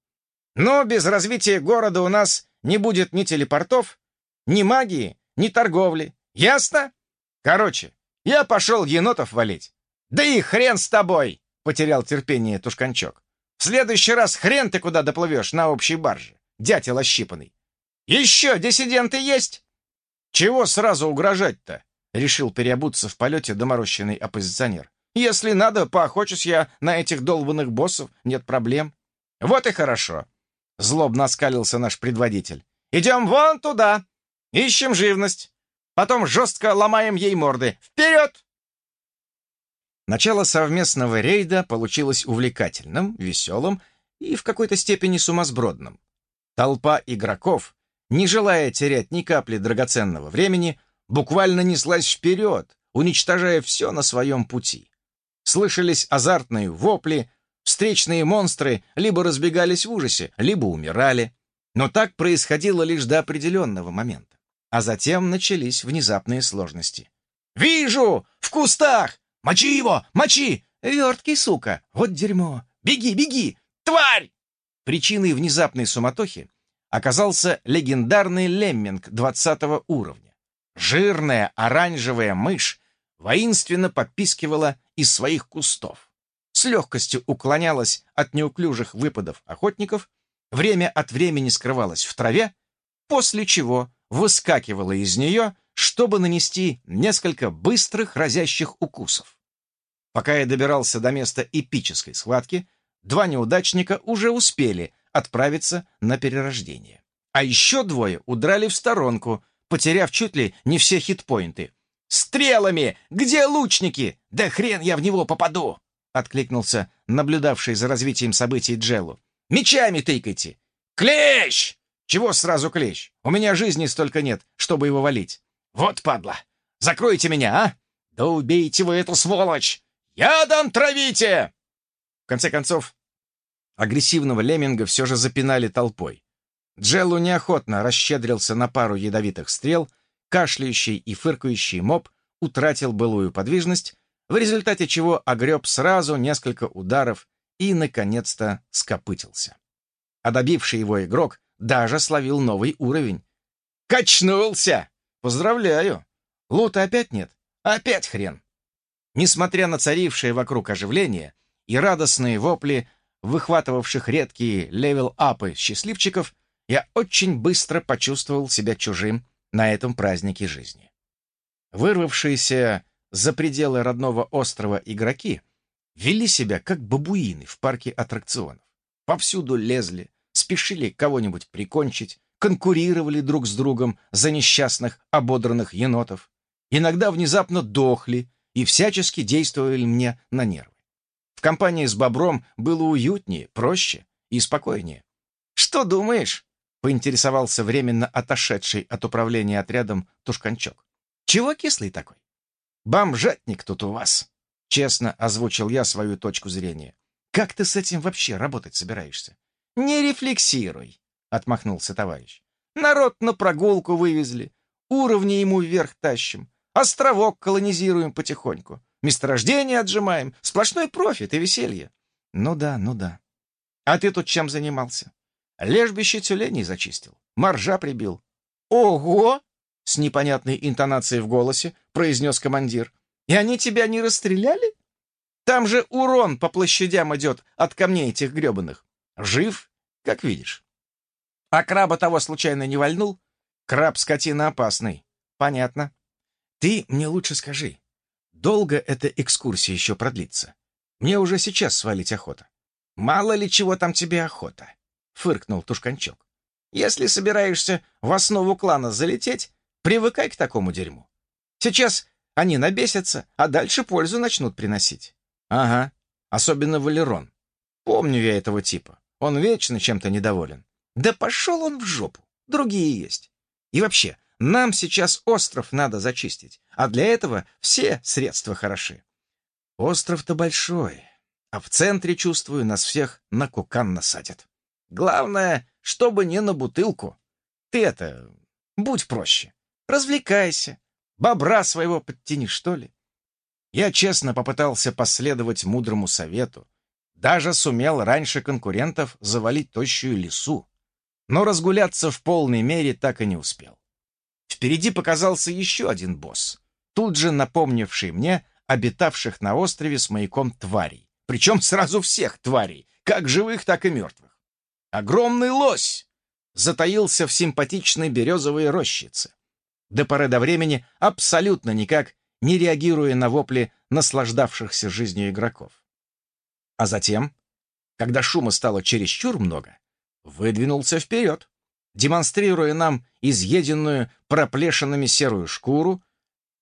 «Но без развития города у нас не будет ни телепортов, ни магии, ни торговли. Ясно? Короче, я пошел енотов валить. Да и хрен с тобой!» — потерял терпение Тушканчок. «В следующий раз хрен ты куда доплывешь на общей барже, дятел ощипанный. «Еще диссиденты есть?» Чего сразу угрожать-то? Решил переобуться в полете доморощенный оппозиционер. Если надо, поохочусь я на этих долбанных боссов, нет проблем. Вот и хорошо. Злобно оскалился наш предводитель. Идем вон туда. Ищем живность. Потом жестко ломаем ей морды. Вперед! Начало совместного рейда получилось увлекательным, веселым и в какой-то степени сумасбродным. Толпа игроков, не желая терять ни капли драгоценного времени, буквально неслась вперед, уничтожая все на своем пути. Слышались азартные вопли, встречные монстры либо разбегались в ужасе, либо умирали. Но так происходило лишь до определенного момента. А затем начались внезапные сложности. «Вижу! В кустах! Мочи его! Мочи! Верткий, сука! Вот дерьмо! Беги, беги! Тварь!» Причиной внезапной суматохи оказался легендарный лемминг 20 уровня. Жирная оранжевая мышь воинственно попискивала из своих кустов. С легкостью уклонялась от неуклюжих выпадов охотников, время от времени скрывалась в траве, после чего выскакивала из нее, чтобы нанести несколько быстрых разящих укусов. Пока я добирался до места эпической схватки, два неудачника уже успели отправиться на перерождение. А еще двое удрали в сторонку, потеряв чуть ли не все хитпоинты. «Стрелами! Где лучники? Да хрен я в него попаду!» — откликнулся наблюдавший за развитием событий Джеллу. «Мечами тыкайте! Клещ! Чего сразу клещ? У меня жизни столько нет, чтобы его валить. Вот падла! Закройте меня, а! Да убейте вы эту сволочь! Ядом травите!» В конце концов, агрессивного лемминга все же запинали толпой. Джеллу неохотно расщедрился на пару ядовитых стрел, кашляющий и фыркающий моб утратил былую подвижность, в результате чего огреб сразу несколько ударов и, наконец-то, скопытился. А добивший его игрок даже словил новый уровень. «Качнулся! Поздравляю! Лута опять нет? Опять хрен!» Несмотря на царившее вокруг оживление и радостные вопли выхватывавших редкие левел-апы счастливчиков, я очень быстро почувствовал себя чужим на этом празднике жизни. Вырвавшиеся за пределы родного острова игроки вели себя как бабуины в парке аттракционов. Повсюду лезли, спешили кого-нибудь прикончить, конкурировали друг с другом за несчастных ободранных енотов, иногда внезапно дохли и всячески действовали мне на нервы. В компании с Бобром было уютнее, проще и спокойнее. «Что думаешь?» — поинтересовался временно отошедший от управления отрядом Тушканчок. «Чего кислый такой?» «Бомжатник тут у вас», — честно озвучил я свою точку зрения. «Как ты с этим вообще работать собираешься?» «Не рефлексируй», — отмахнулся товарищ. «Народ на прогулку вывезли, уровни ему вверх тащим, островок колонизируем потихоньку. Месторождение отжимаем. Сплошной профит и веселье. Ну да, ну да. А ты тут чем занимался? Лежбище тюленей зачистил. Моржа прибил. Ого! С непонятной интонацией в голосе произнес командир. И они тебя не расстреляли? Там же урон по площадям идет от камней этих гребаных. Жив, как видишь. А краба того случайно не вальнул? Краб скотина опасный. Понятно. Ты мне лучше скажи, Долго эта экскурсия еще продлится? Мне уже сейчас свалить охота. Мало ли чего там тебе охота, — фыркнул Тушканчок. Если собираешься в основу клана залететь, привыкай к такому дерьму. Сейчас они набесятся, а дальше пользу начнут приносить. Ага, особенно Валерон. Помню я этого типа. Он вечно чем-то недоволен. Да пошел он в жопу. Другие есть. И вообще, нам сейчас остров надо зачистить, а для этого все средства хороши. Остров-то большой, а в центре, чувствую, нас всех на кукан насадят. Главное, чтобы не на бутылку. Ты это, будь проще, развлекайся, бобра своего подтяни, что ли. Я честно попытался последовать мудрому совету, даже сумел раньше конкурентов завалить тощую лису, но разгуляться в полной мере так и не успел. Впереди показался еще один босс, тут же напомнивший мне обитавших на острове с маяком тварей. Причем сразу всех тварей, как живых, так и мертвых. Огромный лось затаился в симпатичной березовой рощице. до поры до времени абсолютно никак не реагируя на вопли наслаждавшихся жизнью игроков. А затем, когда шума стало чересчур много, выдвинулся вперед, демонстрируя нам изъеденную проплешинами серую шкуру,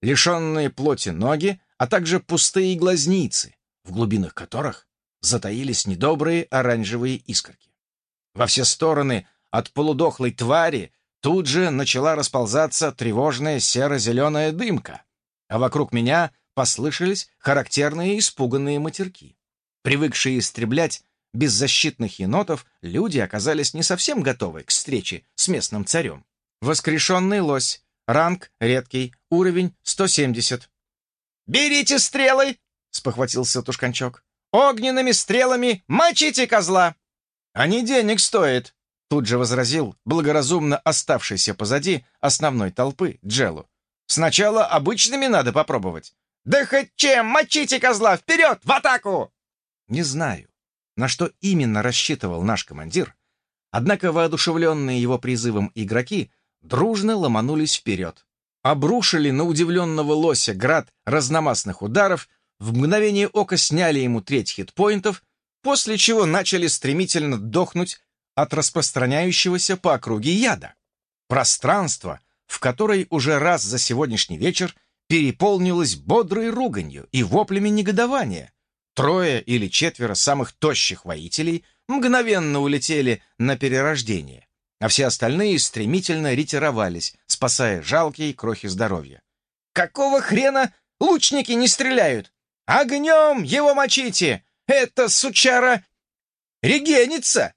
лишенные плоти ноги, а также пустые глазницы, в глубинах которых затаились недобрые оранжевые искорки. Во все стороны от полудохлой твари тут же начала расползаться тревожная серо-зеленая дымка, а вокруг меня послышались характерные испуганные матерки. Привыкшие истреблять беззащитных енотов, люди оказались не совсем готовы к встрече с местным царем. Воскрешенный лось, ранг редкий, уровень 170. «Берите стрелы!» — спохватился Тушканчок. «Огненными стрелами мочите козла!» «Они денег стоят!» — тут же возразил благоразумно оставшийся позади основной толпы Джелу. «Сначала обычными надо попробовать». «Да хоть чем! Мочите козла! Вперед! В атаку!» Не знаю, на что именно рассчитывал наш командир, однако воодушевленные его призывом игроки дружно ломанулись вперед, обрушили на удивленного лося град разномастных ударов, в мгновение ока сняли ему треть хитпоинтов, после чего начали стремительно дохнуть от распространяющегося по округе яда. Пространство, в которой уже раз за сегодняшний вечер переполнилось бодрой руганью и воплями негодования, Трое или четверо самых тощих воителей мгновенно улетели на перерождение, а все остальные стремительно ретировались, спасая жалкие крохи здоровья. «Какого хрена лучники не стреляют? Огнем его мочите! Это, сучара, регенится!»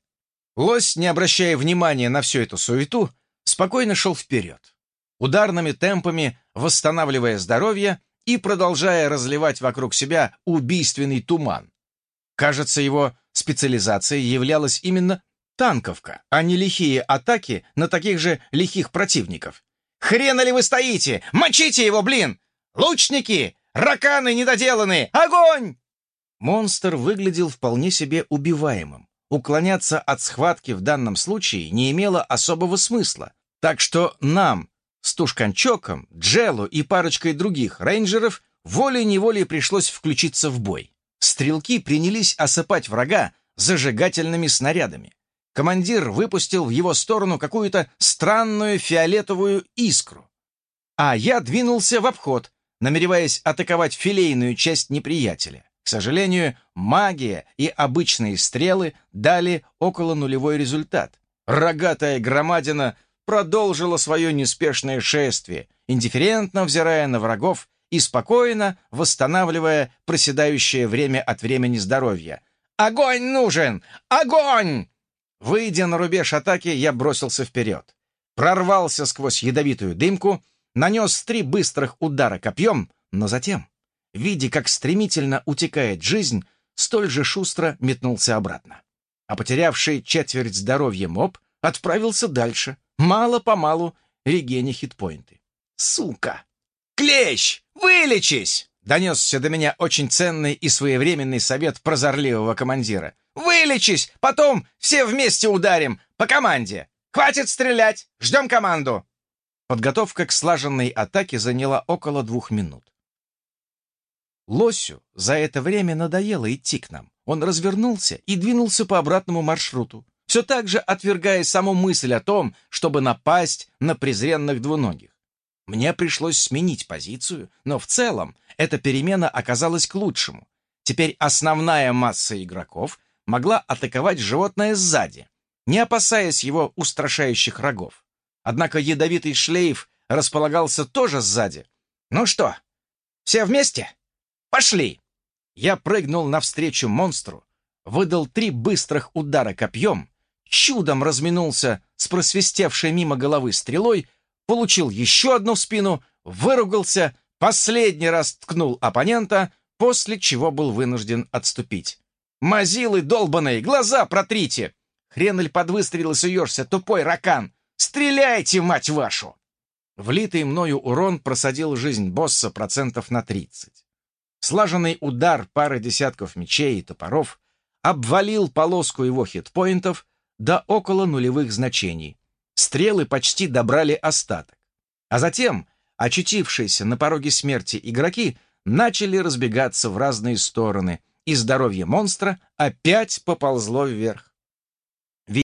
Лось, не обращая внимания на всю эту суету, спокойно шел вперед, ударными темпами восстанавливая здоровье и продолжая разливать вокруг себя убийственный туман. Кажется, его специализацией являлась именно танковка, а не лихие атаки на таких же лихих противников. «Хрена ли вы стоите? Мочите его, блин! Лучники! Раканы недоделанные! Огонь!» Монстр выглядел вполне себе убиваемым. Уклоняться от схватки в данном случае не имело особого смысла. Так что нам, с Тушканчоком, Джелло и парочкой других рейнджеров волей-неволей пришлось включиться в бой. Стрелки принялись осыпать врага зажигательными снарядами. Командир выпустил в его сторону какую-то странную фиолетовую искру. А я двинулся в обход, намереваясь атаковать филейную часть неприятеля. К сожалению, магия и обычные стрелы дали около нулевой результат. Рогатая громадина продолжила свое неспешное шествие, индифферентно взирая на врагов и спокойно восстанавливая проседающее время от времени здоровье. «Огонь нужен! Огонь!» Выйдя на рубеж атаки, я бросился вперед. Прорвался сквозь ядовитую дымку, нанес три быстрых удара копьем, но затем, видя, как стремительно утекает жизнь, столь же шустро метнулся обратно. А потерявший четверть здоровья моб отправился дальше — мало-помалу регеня хитпоинты. «Сука! Клещ! Вылечись!» Донесся до меня очень ценный и своевременный совет прозорливого командира. «Вылечись! Потом все вместе ударим! По команде! Хватит стрелять! Ждем команду!» Подготовка к слаженной атаке заняла около двух минут. Лосю за это время надоело идти к нам. Он развернулся и двинулся по обратному маршруту все так же отвергая саму мысль о том, чтобы напасть на презренных двуногих. Мне пришлось сменить позицию, но в целом эта перемена оказалась к лучшему. Теперь основная масса игроков могла атаковать животное сзади, не опасаясь его устрашающих рогов. Однако ядовитый шлейф располагался тоже сзади. «Ну что, все вместе? Пошли!» Я прыгнул навстречу монстру, выдал три быстрых удара копьем, чудом разминулся с просвистевшей мимо головы стрелой, получил еще одну в спину, выругался, последний раз ткнул оппонента, после чего был вынужден отступить. «Мазилы долбаные, глаза протрите! Хренель под выстрелы суешься, тупой ракан! Стреляйте, мать вашу!» Влитый мною урон просадил жизнь босса процентов на 30. Слаженный удар пары десятков мечей и топоров обвалил полоску его хитпоинтов, до около нулевых значений. Стрелы почти добрали остаток. А затем очутившиеся на пороге смерти игроки начали разбегаться в разные стороны, и здоровье монстра опять поползло вверх.